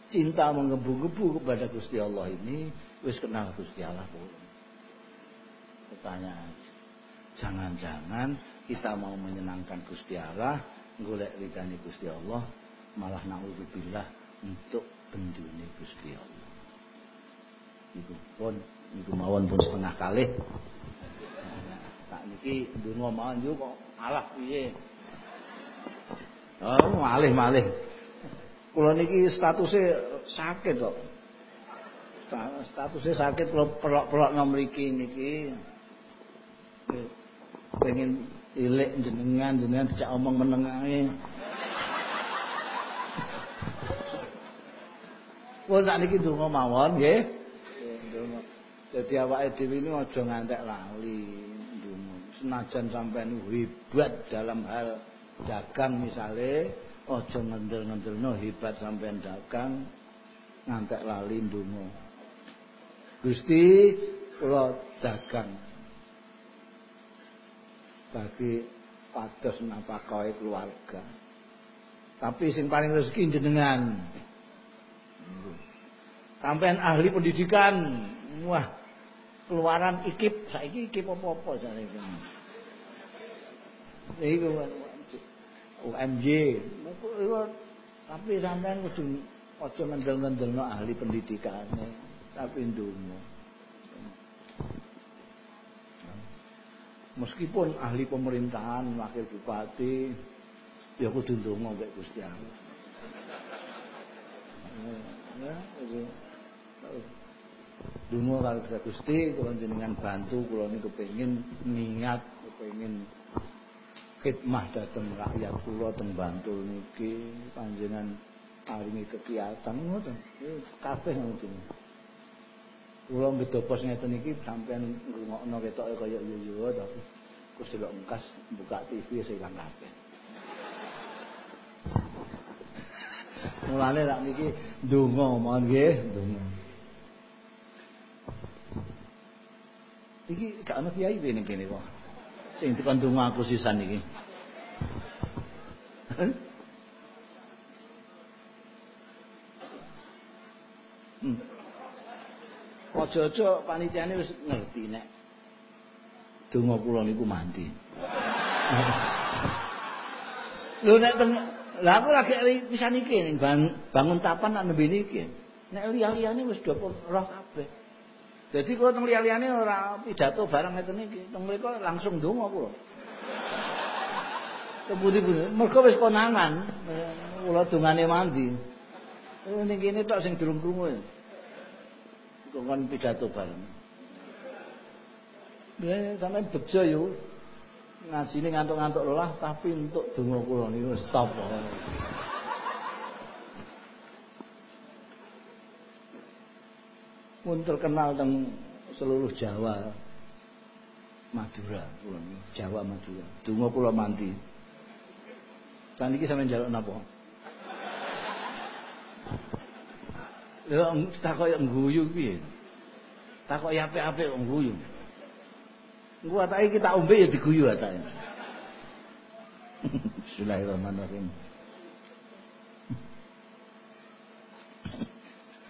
cinta menggebu-gebu kepada Gusti Allah ini wis kenal Gusti Allah belum? Pertanyaan. Jangan-jangan kita mau menyenangkan Gusti Allah, golek ridani Gusti Allah, malah naudzubillah untuk bendune Gusti Allah. Iku pun iku mawon pun setengah kali. Saat niki ndonga mawon yo kok alah piye. Oh, malih-malih. Kula niki statusnya sakit kok. Statusnya sakit kalau pelok-pelok nom mriki niki. Pengen ilik jenengan jenengan tidak omong menengahe. Kula sak niki donga mawon nggih. Jadi awake dhewe ini aja ngantek lali ndonga. Senajan sampean hebat dalam hal dagang misalnya Aja ngendel-ngendelno hebat sampean dagang ngantek lali ndonga. Gusti kula dagang. Bagi pados napakahe keluarga. Tapi sing paling rezeki jenengan. Sampean ahli pendidikan. Wah, keluaran ikip saiki ikip apa-apa jare iki. Iku UMJ. Tapi sampean kudu aja ngendel-ngendelno ahli pendidikane, tapi ndonga. Meskipun ahli pemerintahan, wakil bupati, ya kudu ndonga mek Gusti Allah. Ya. Dungo kalau Gusti, kalau jenengan bantu, kalau ini kepingin niat, kepingin khidmah dateng rakyat kula teng Bantul niki panjenengan paringi kegiatan ngoten. Kabeh ngoten. Kula ngedopos ngeten iki sampean ngrungokno ketoke kaya yo-yo tapi kuselok engkas buka TV silang kabeh. Mulane lak niki ndonga mohon nggih, ndonga. Iki gak ana kiai ning kene kok. Sing dikon ndonga aku sisan iki. Hmm. Aja-aja panitiane wis ngerti nek donga kula niku mandi. Lho nek teng lah aku lagi pisan iki ning bangun tapan nak nembe niki. Nek liya-liyane wis do roh kabeh. Jadi kalau teng liya-liyane ora pidato barang ngeten iki, teng mriku langsung donga kula. Kepundi-pundi. Mergo wis konangan. Kula dungane mandi. Ning kene tok sing durung krungu. Kok kon pidato bareng. Ya sampean bejo yo. Ngajine ngantuk-ngantuk lelah tapi untuk donga kula niku stop. Pun terkenal teng seluruh Jawa. Madura, Jawa Madura. Donga kula mandi. Saniki sampeyan njaluk napa? Lha tak koyo ngguyu piye? Tak koyo apik-apik kok ngguyu. Engko atake kita ombe ya diguyu atake. Bismillahirrahmanirrahim.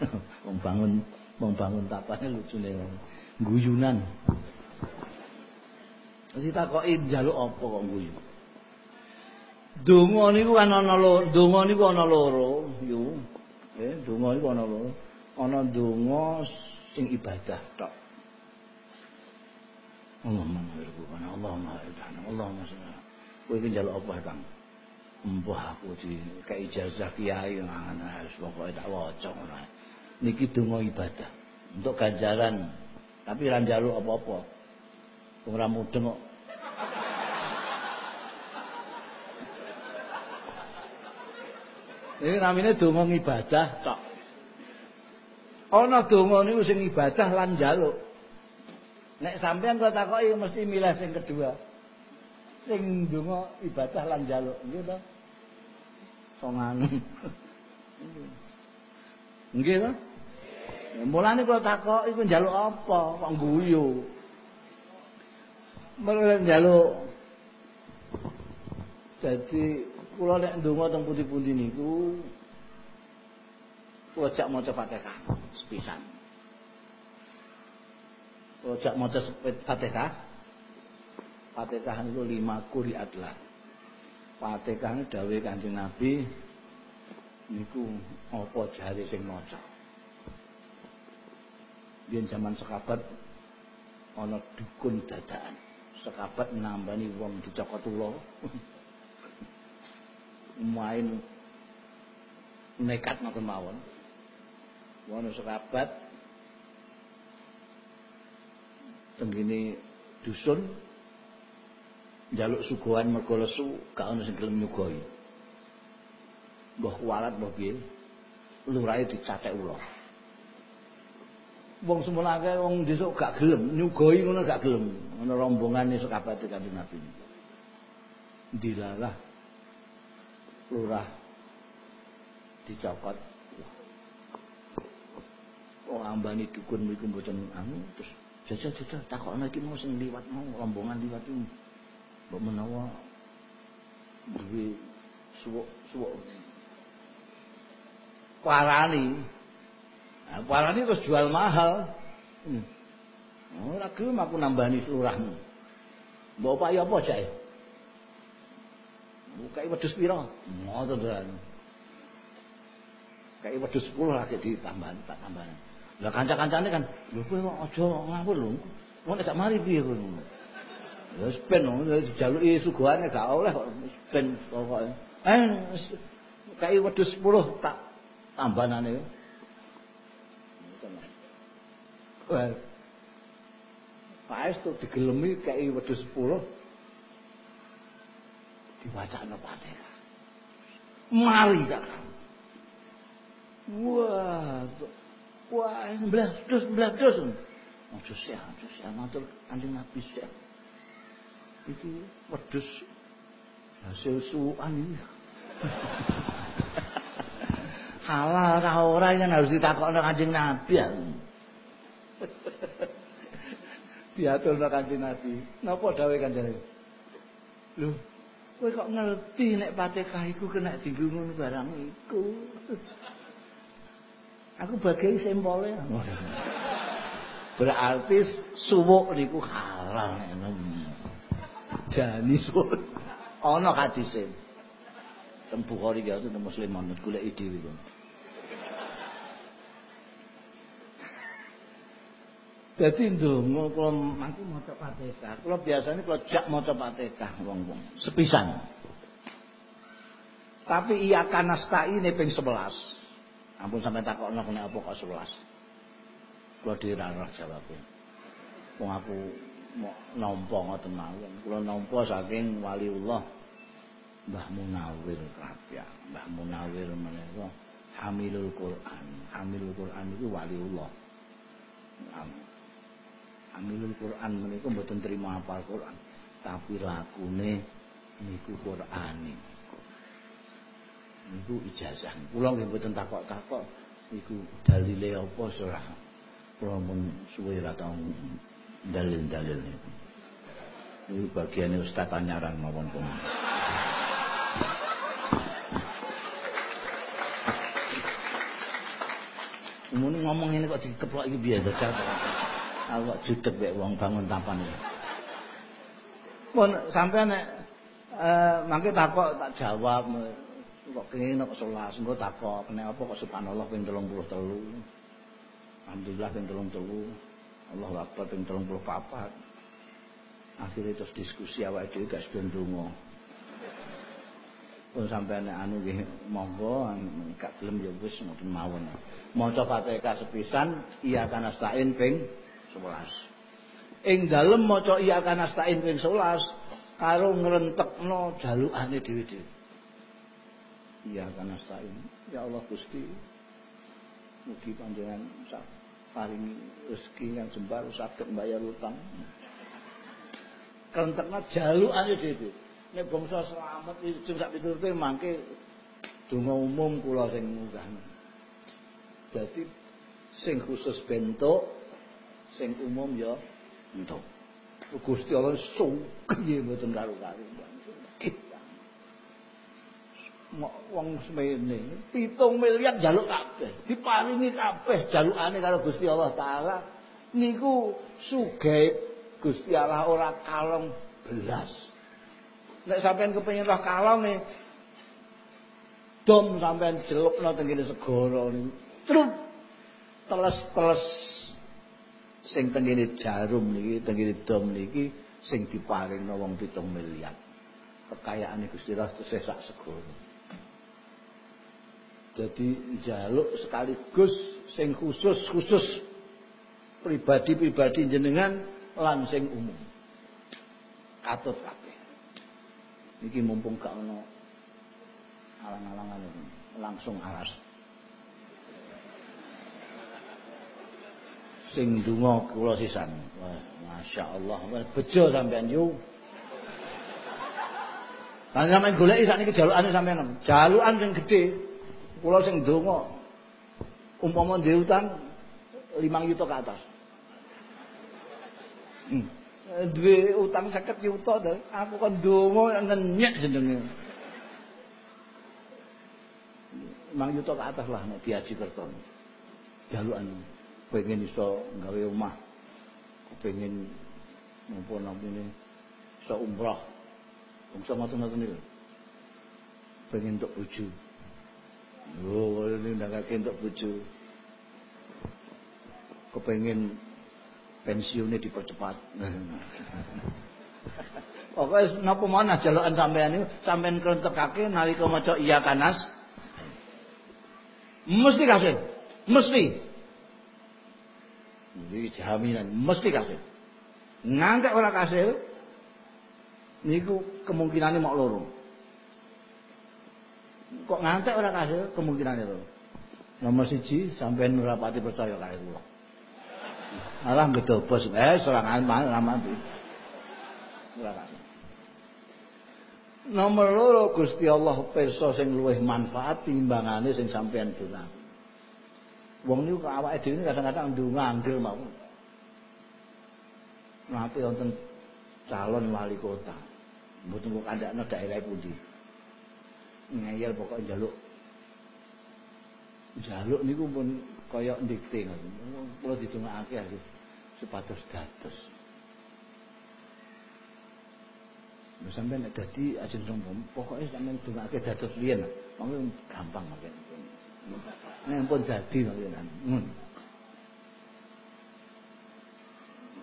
Bangun, wong bangun tapane lucune wong. Guyunan. Mesti takoki njaluk apa kok guyu? Donga niku kan ana loro, donga niku ana loro, yo. Eh, donga niku ana loro. Ana donga sing ibadah tok. Allahumma irhamna, Allahumma irhamna, Allahumma salli. Kowe iki njaluk apa, Kang? Mbah aku di kayak ijazah kiai wis pokoke tak waca ngono. Niki donga ibadah untuk ganjaran. Tapi ra njaluk apa-apa. Ora mudeng kok Ini namanya donga ibadah tok. Ana donga niku sing ibadah lan njaluk. Nek sampean kok takoki mesti milih sing kedua. Sing donga ibadah lan njaluk, nggih to? Songan. Nggih to? Mulane kula takok iku njaluk apa? Kok guyu. Mulane njaluk Jadi kula nek ndonga teng pundi-pundi niku kula jak maca Fatihah sepisan. Kula jak maca Fatihah. Fatihah niku lima kuri adalah. Fatihah dawuh Kanjeng Nabi niku apa jare sing maca. Yen zaman sekabat ana dukun dadakan. Sekabat nambani wong dicokot ulo. main nekat ngoten mawon. Wono sekabat tenggene dusun njaluk suguhan mergo lesu gak ono sing gelem nyugoi. Mbah kualat mbah piye? Lurahe dicatek ula. Wong semula akeh wong desa gak gelem nyugoi ngono gak gelem. Ngono rombongane sekabat kanjeng Nabi. Dilalah lurah dicokot oh ambani dukun mriku mboten anu terus jajal-jajal takokno iki mau sing liwat mau rombongan liwat iki mbok menawa duwe suwuk-suwuk parani nah, parani terus jual mahal hmm. ora gelem aku nambani lurahmu mbok pak ya apa jae Kayak wedhus pira? Ngoten to. Kayak wedhus 10 lagi ditambah tak tambah. Lah kanca-kancane kan, lho kowe kok aja ngawur lho. Wong gak mari piye kowe ngono. Ya ben dijaluki suguhane gak oleh kok ben. Eh kayak wedhus 10 tak tambanane. Wah. Pak tuh digelemi kayak wedhus 10 diwacana Fatihah. Mari sakal. Wah, wah, belas dus, belas dus. Ojo sih, ojo sih, matur kanjeng Nabi sih. Iki wedhus hasil suan ini. Halal ora ora yang harus ditakokno kanjeng Nabi ya. Diaturno kanjeng Nabi. Napa dawuh kanjeng Nabi? Lho, Kowe kok ngerti nek Fatihah iku kena dienggo ngono barang iku. Aku bagai sempole. Berarti suwuk niku halal Jani suwuk. Ana hadise. Teng Bukhari ya teng Muslim manut golek dhewe Ndonga kula mangke maca Fatihah. Kula biasane kula jak maca Fatihah wong-wong sepisan. Tapi iya kanasta'ine ping 11. Ampun sampe takokno kene apa kok 11. Kula dhewe ora ora jawabe. Wong aku nampa ngoten mawon. Kula nampa saking waliullah Mbah Munawir Rabiah. Mbah Munawir menika Hamilul Quran. Hamilul Quran itu waliullah. Amilul Quran menika mboten terima hafal Quran, tapi lakune niku Qurani. Niku ijazah. Kula nggih mboten takok-takok iku dalile apa surah. Kula mun suwe ra tau dalil-dalil niku. Niku bagiane ustaz tanyaran mawon pun. Mun ngomong ini kok dikeplok iki biar dadar. Aku judeg mek wong bangun tapan iki. Pun sampean nek eh mangke takok tak jawab kok kene kok salah engko takok nek apa kok subhanallah ping 33. Alhamdulillah ping 33. Allahu akbar ping 34. Akhirnya terus diskusi awake dhewe gak sedon donga. Pun sampean nek anu nggih monggo gak gelem ya wis ngoten mawon. Maca Fatihah sepisan iya kana stain ping 11. Ing dalem maca iya kana stain ping 11 karo ngrentekno jalukane dhewe-dhewe. Iya kana stain. Ya Allah Gusti. Mugi panjenengan paringi rezeki yang jembar saged mbayar utang. Krentekno jalukane dhewe. Nek bangsa selamat iki sak piturute mangke donga umum kula sing munggah. Dadi Sing khusus bentuk, sing umum ya entuk. Gusti Allah sugih mboten karo-karo. wong semene pitung miliar jaluk kabeh diparingi kabeh jalukane karo Gusti Allah taala niku sugih Gusti Allah ora kalong belas nek sampean kepengin roh kalonge dom sampean jelukno teng kene segara niku truk teles-teles sing teng jarum niki teng dom niki sing diparingno wong pitung miliar kekayaane Gusti Allah tesih sak segara jadi jaluk sekaligus sing khusus-khusus pribadi-pribadi jenengan lan sing umum. Katut kabeh. Niki mumpung gak ono alang-alangan langsung aras. Sing donga kula sisan. Wah, masyaallah, bejo sampean yo. Kan sampean goleki sakniki jalukane sampean. Jalukan sing gedhe Kula sing donga umpama duwe utang 5 juta ke atas. Hmm. Utang 50 juta to, aku kan donga ngenyek jenenge. 5 juta ke atas lah nek diaji kerton. Jalukan pengen iso gawe omah. Pengen mumpun ini iso umrah. Bangsa ngoten-ngoten niku. Pengen untuk bojo. Oh, ini ndangake untuk bojo. Kepengen pensiunnya dipercepat. Pokoknya napa mana jalukan sampean niku sampean krentekake nalika maca iya kanas mesti kasih. Mesti. Ini jaminan. Mesti kasih. Ngantek ora kasih niku kemungkinannya mau loro. Kok ngantek ora kasil kemungkinan itu nomor siji sampai nurapati percaya kali kula. Malah bos. Eh serangan mana itu nomor loro Gusti Allah pirsa sing luwih manfaat timbangane sing sampean donga wong niku awake dhewe kadang-kadang ndonga andel mau Nanti wonten calon wali kota. Mboten kok kandakno daerah pundi. Ngeyel pokok jaluk jaluk niku pun kaya ndikte ngoten. Kula didongakake supados dados. Lha sampeyan nek dadi ajeng sombong, pokoke sampeyan dongake dados riyen. Mangke gampang mangke. Nek pun dadi mangke ngono.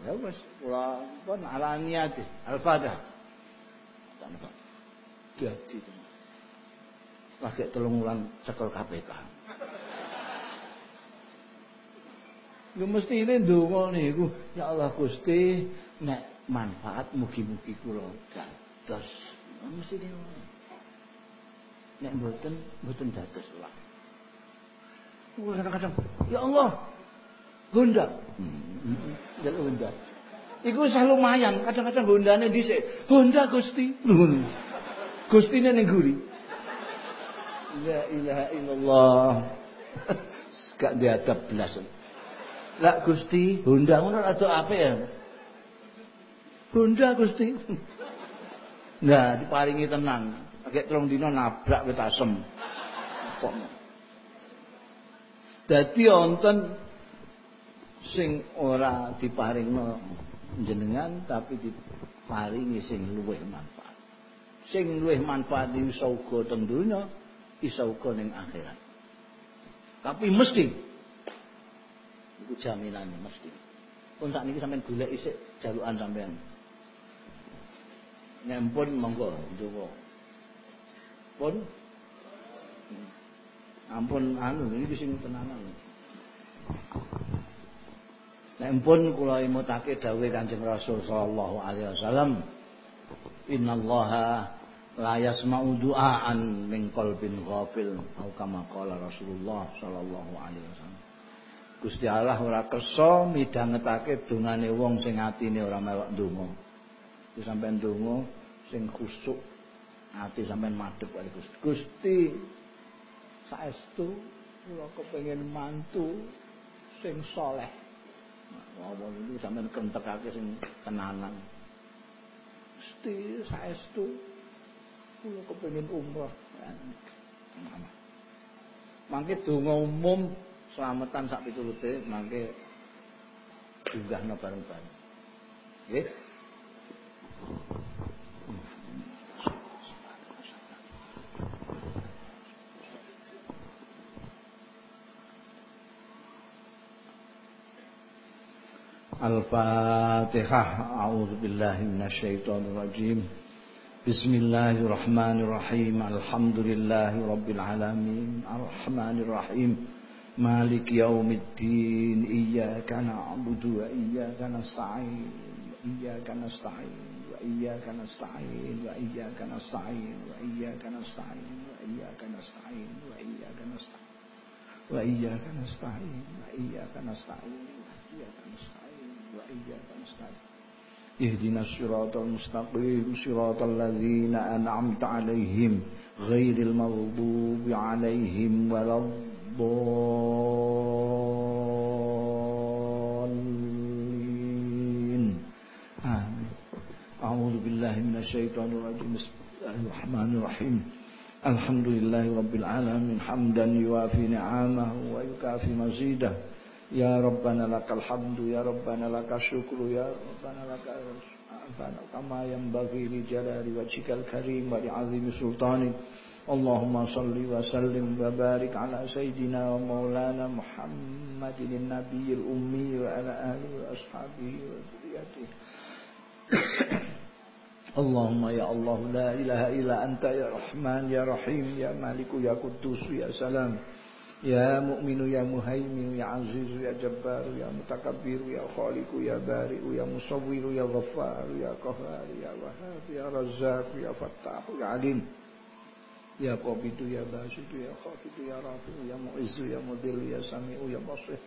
Ya wis kula pun alaniat al-Fatihah. Dadi lagi tolong ulang sekel KPK. Ya mesti ini ndonga niku, ya Allah Gusti, nek manfaat mugi-mugi kula dados. Ya mesti niku. Nek mboten, mboten dados lah. Kadang-kadang, ya Allah, Honda. Hmm. Ya Honda. Iku wis lumayan, kadang-kadang Hondane dhisik. Honda Gusti. Gustine ning guri. La ilaha illallah. Gak diadab belas. Lah Gusti, Honda ngono atau apa ya? Honda Gusti. Nah, diparingi tenang. Pakai telung dino nabrak wit asem. Kok. Dadi wonten sing ora diparingno jenengan tapi diparingi sing luwih manfaat. Sing luwih manfaat iso uga teng donya, bisa uga ning akhirat. Tapi mesti itu jaminannya mesti. Pun saat ini sampean golek isik jalukan sampean. Nyempun monggo njowo. Pun ampun anu ini sing tenanan. Nek pun kula imutake dawuh Kanjeng Rasul sallallahu alaihi wasallam, innallaha la yasma'u du'aan min qalbin ghafil atau kama qala Rasulullah sallallahu alaihi wasallam. Gusti Allah ora kersa midhangetake dongane wong sing atine ora melok ndonga. Iki sampean ndonga sing khusuk ati sampean madhep Gusti. Gusti saestu kula kepengin mantu sing soleh. Apa niku sampean kentekake sing tenanan. Mesti saestu kula kepengin umroh. Mangke donga umum selamatan sak piturute mangke dunggahna bareng-bareng. Nggih. الفاتحة أعوذ بالله من الشيطان الرجيم بسم الله الرحمن الرحيم الحمد لله رب العالمين الرحمن الرحيم مالك يوم الدين إياك نعبد وإياك نستعين إياك نستعين وإياك نستعين وإياك نستعين وإياك نستعين وإياك نستعين وإياك نستعين وإياك نستعين وإياك نستعين وإياك نستعين وإياك نستعين. اهدنا الصراط المستقيم صراط الذين أنعمت عليهم غير المغضوب عليهم ولا الضالين. آمين. أعوذ بالله من الشيطان الرجيم. بسم الله الرحمن الرحيم. الحمد لله رب العالمين حمدا يوافي نعامه ويكافي مزيده. يا ربنا لك الحمد يا ربنا لك الشكر يا ربنا لك كما ينبغي لجلال وجهك الكريم ولعظيم سلطانك. اللهم صل وسلم وبارك على سيدنا ومولانا محمد النبي الأمي وعلى آله وأصحابه وذريته. اللهم يا الله لا إله إلا أنت يا رحمن يا رحيم يا مالك يا قدوس يا سلام. يا مؤمن يا مهيمن يا عزيز يا جبار يا متكبر يا خالق يا بارئ يا مصور يا غفار يا قهار يا وهاب يا رزاق يا فتاح يا عليم يا قابض يا باسط يا خافض يا رافع يا معز يا مذل يا سميع يا بصير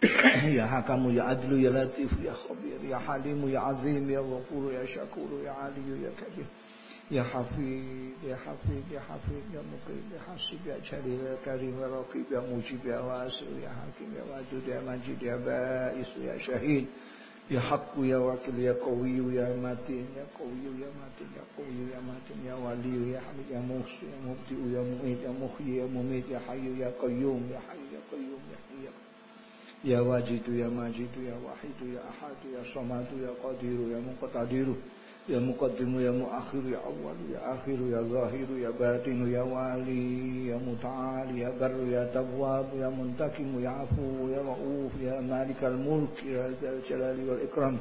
يا حكم يا عدل يا لطيف يا خبير يا حليم يا عظيم يا غفور يا شكور يا علي يا كبير يا حفيظ يا حفيظ يا حفيظ يا مقيم يا حسيب يا جليل يا كريم يا رقيب يا مجيب يا واسع يا حكيم يا ودود يا مجيد يا بائس يا شهيد يا حق يا وكيل يا قوي يا متين يا قوي يا متين يا قوي يا متين يا ولي يا حميد يا محسن يا مبدئ يا مؤيد يا محيي يا مميت يا حي يا قيوم يا حي يا قيوم يا حي يا يا واجد يا ماجد يا وحيد يا أحد يا صمد يا قدير يا مقتدر يا مقدم يا مؤخر يا أول يا آخر يا ظاهر يا باطن يا والي يا متعال يا بر يا تواب يا منتقم يا عفو يا رؤوف يا مالك الملك يا ذا الجلال والإكرام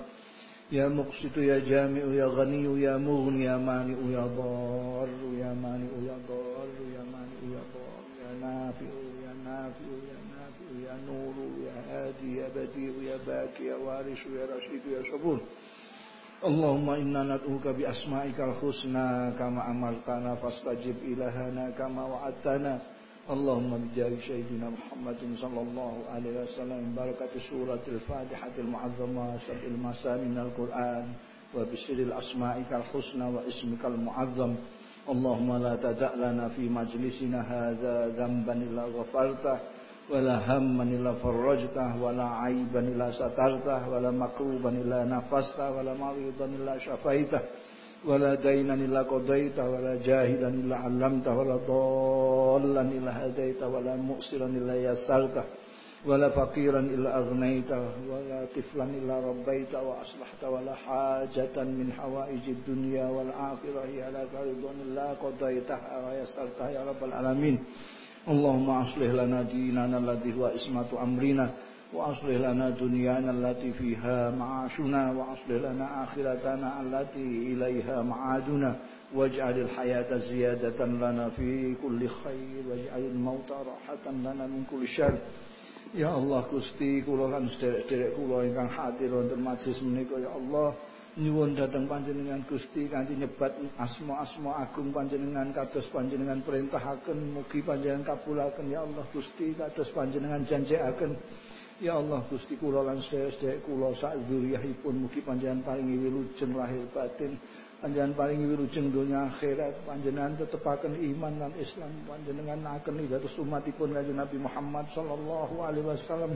يا مقسط يا جامع يا غني يا مغني يا مانع يا ضار يا مانع يا ضار يا مانع يا ضار يا نافع يا نافع يا نافع يا نور يا هادي يا بديع يا باكي يا وارث يا رشيد يا صبور اللهم إنا ندعوك بأسمائك الحسنى كما أمرتنا فاستجب إلهنا كما وعدتنا اللهم بجاه سيدنا محمد صلى الله عليه وسلم بركة سورة الفاتحة المعظمة سبع المساني من القرآن وبسر الأسمائك الحسنى واسمك المعظم اللهم لا تدع لنا في مجلسنا هذا ذنبا إلا غفرته ولا هما إلا فرجته ولا عيبا إلا سترته ولا مكروبا إلا نفسته ولا مريضا إلا شفيته ولا دينا إلا قضيته ولا جاهلا إلا علمته ولا ضالا إلا هديته ولا مؤسرا إلا يسرته ولا فقيرا إلا أغنيته ولا طفلا إلا ربيته وأصلحته ولا حاجة من حوائج الدنيا والآخرة. هي لك رضا إلا قضيتها ويسرتها يا رب العالمين. اللهم أصلح لنا ديننا الذي هو اسمة أمرنا وأصلح لنا دنيانا التي فيها معاشنا وأصلح لنا آخرتنا التي إليها معادنا واجعل الحياة زيادة لنا في كل خير واجعل الموت راحة لنا من كل شر Ya Allah Gusti kula lan sederek-sederek kula ingkang hadir wonten majelis menika ya nyuwun dhateng panjenengan Gusti kanthi nyebat asma-asma agung panjenengan kados panjenengan perintahaken mugi panjenengan kabulaken ya Allah Gusti kados panjenengan janjiaken Ya Allah Gusti kula lan sedherek kula sak zuriyahipun mugi panjenengan paringi wilujeng lahir batin panjenengan paringi wilujeng donya akhirat panjenengan tetepaken iman dan Islam panjenengan akan dados umatipun kanjeng Nabi Muhammad sallallahu alaihi wasallam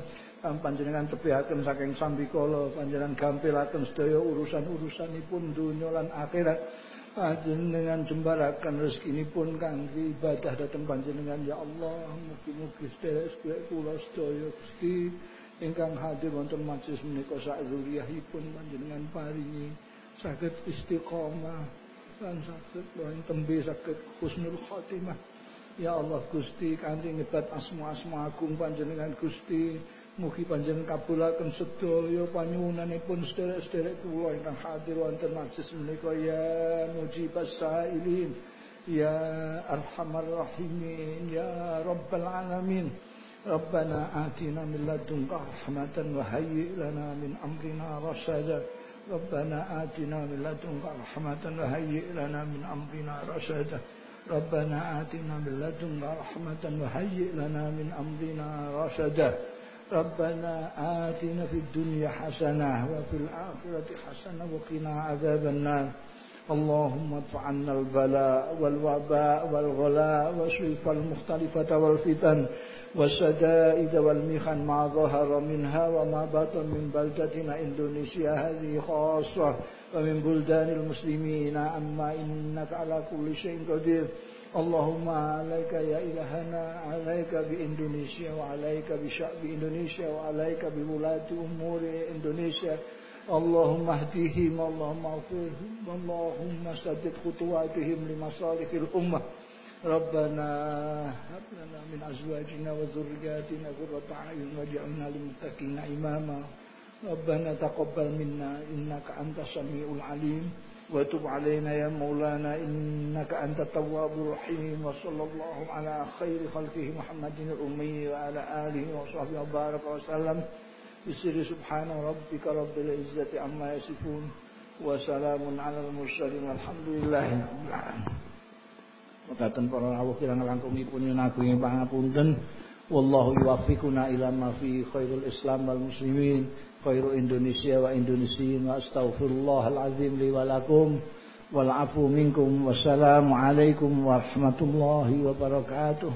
panjenengan tepihaken saking sambikala panjenengan gampilaken sedaya urusan-urusanipun donya lan akhirat. Panjenengan jembaraken rezekinipun kangge ibadah dhateng panjenengan. Ya Allah mugi-mugi sedherek-sedherek kula sedaya Gusti ingkang hadir wonten majelis menika sak zuriyahipun panjenengan paringi sakit istiqomah dan sakit dan tembe sakit husnul khotimah ya Allah Gusti kanthi nyebat asma-asma agung panjenengan Gusti mugi panjenengan kabulaken sedaya panyuwunanipun sederek-sederek kula ingkang hadir wonten majelis menika ya mujibas sailin ya arhamar rahimin ya rabbal alamin ربنا آتنا من لدنك رحمة وهيئ لنا من أمرنا رشدا ربنا آتنا من لدنك رحمة وهيئ لنا من أمرنا رشدا. ربنا آتنا من لدنك رحمة وهيئ لنا من أمرنا رشدا. ربنا آتنا في الدنيا حسنة وفي الآخرة حسنة وقنا عذاب النار. اللهم ادفع عنا البلاء والوباء والغلاء والصيف المختلفة والفتن. والشدائد والمحن ما ظهر منها وما بطن من بلدتنا إندونيسيا هذه خاصة. ومن بلدان المسلمين أما إنك على كل شيء قدير. اللهم عليك يا إلهنا عليك بإندونيسيا وعليك بشعب إندونيسيا وعليك بولاة أمور إندونيسيا. اللهم اهديهم اللهم اغفرهم اللهم سدد خطواتهم لمصالح الأمة. ربنا هب لنا من أزواجنا وذرياتنا قرة أعين واجعلنا للمتقين إماما. ربنا تقبل منا إنك أنت السميع العليم. وتب علينا يا مولانا إنك أنت التواب الرحيم. وصلى الله على خير خلقه محمد الأمي وعلى آله وصحبه وبارك وسلم. بسر سبحان ربك رب العزة عما يصفون. وسلام على المرسلين والحمد لله رب العالمين. Mekaten para rawuh kirang langkungipun nyunagungi pangapunten. Wallahu yuwaffiquna ila ma fi khairul Islam wal muslimin, khairu Indonesia wa Indonesiin wa astaghfirullahal azim li wa lakum wal afu minkum wassalamu alaikum warahmatullahi wabarakatuh.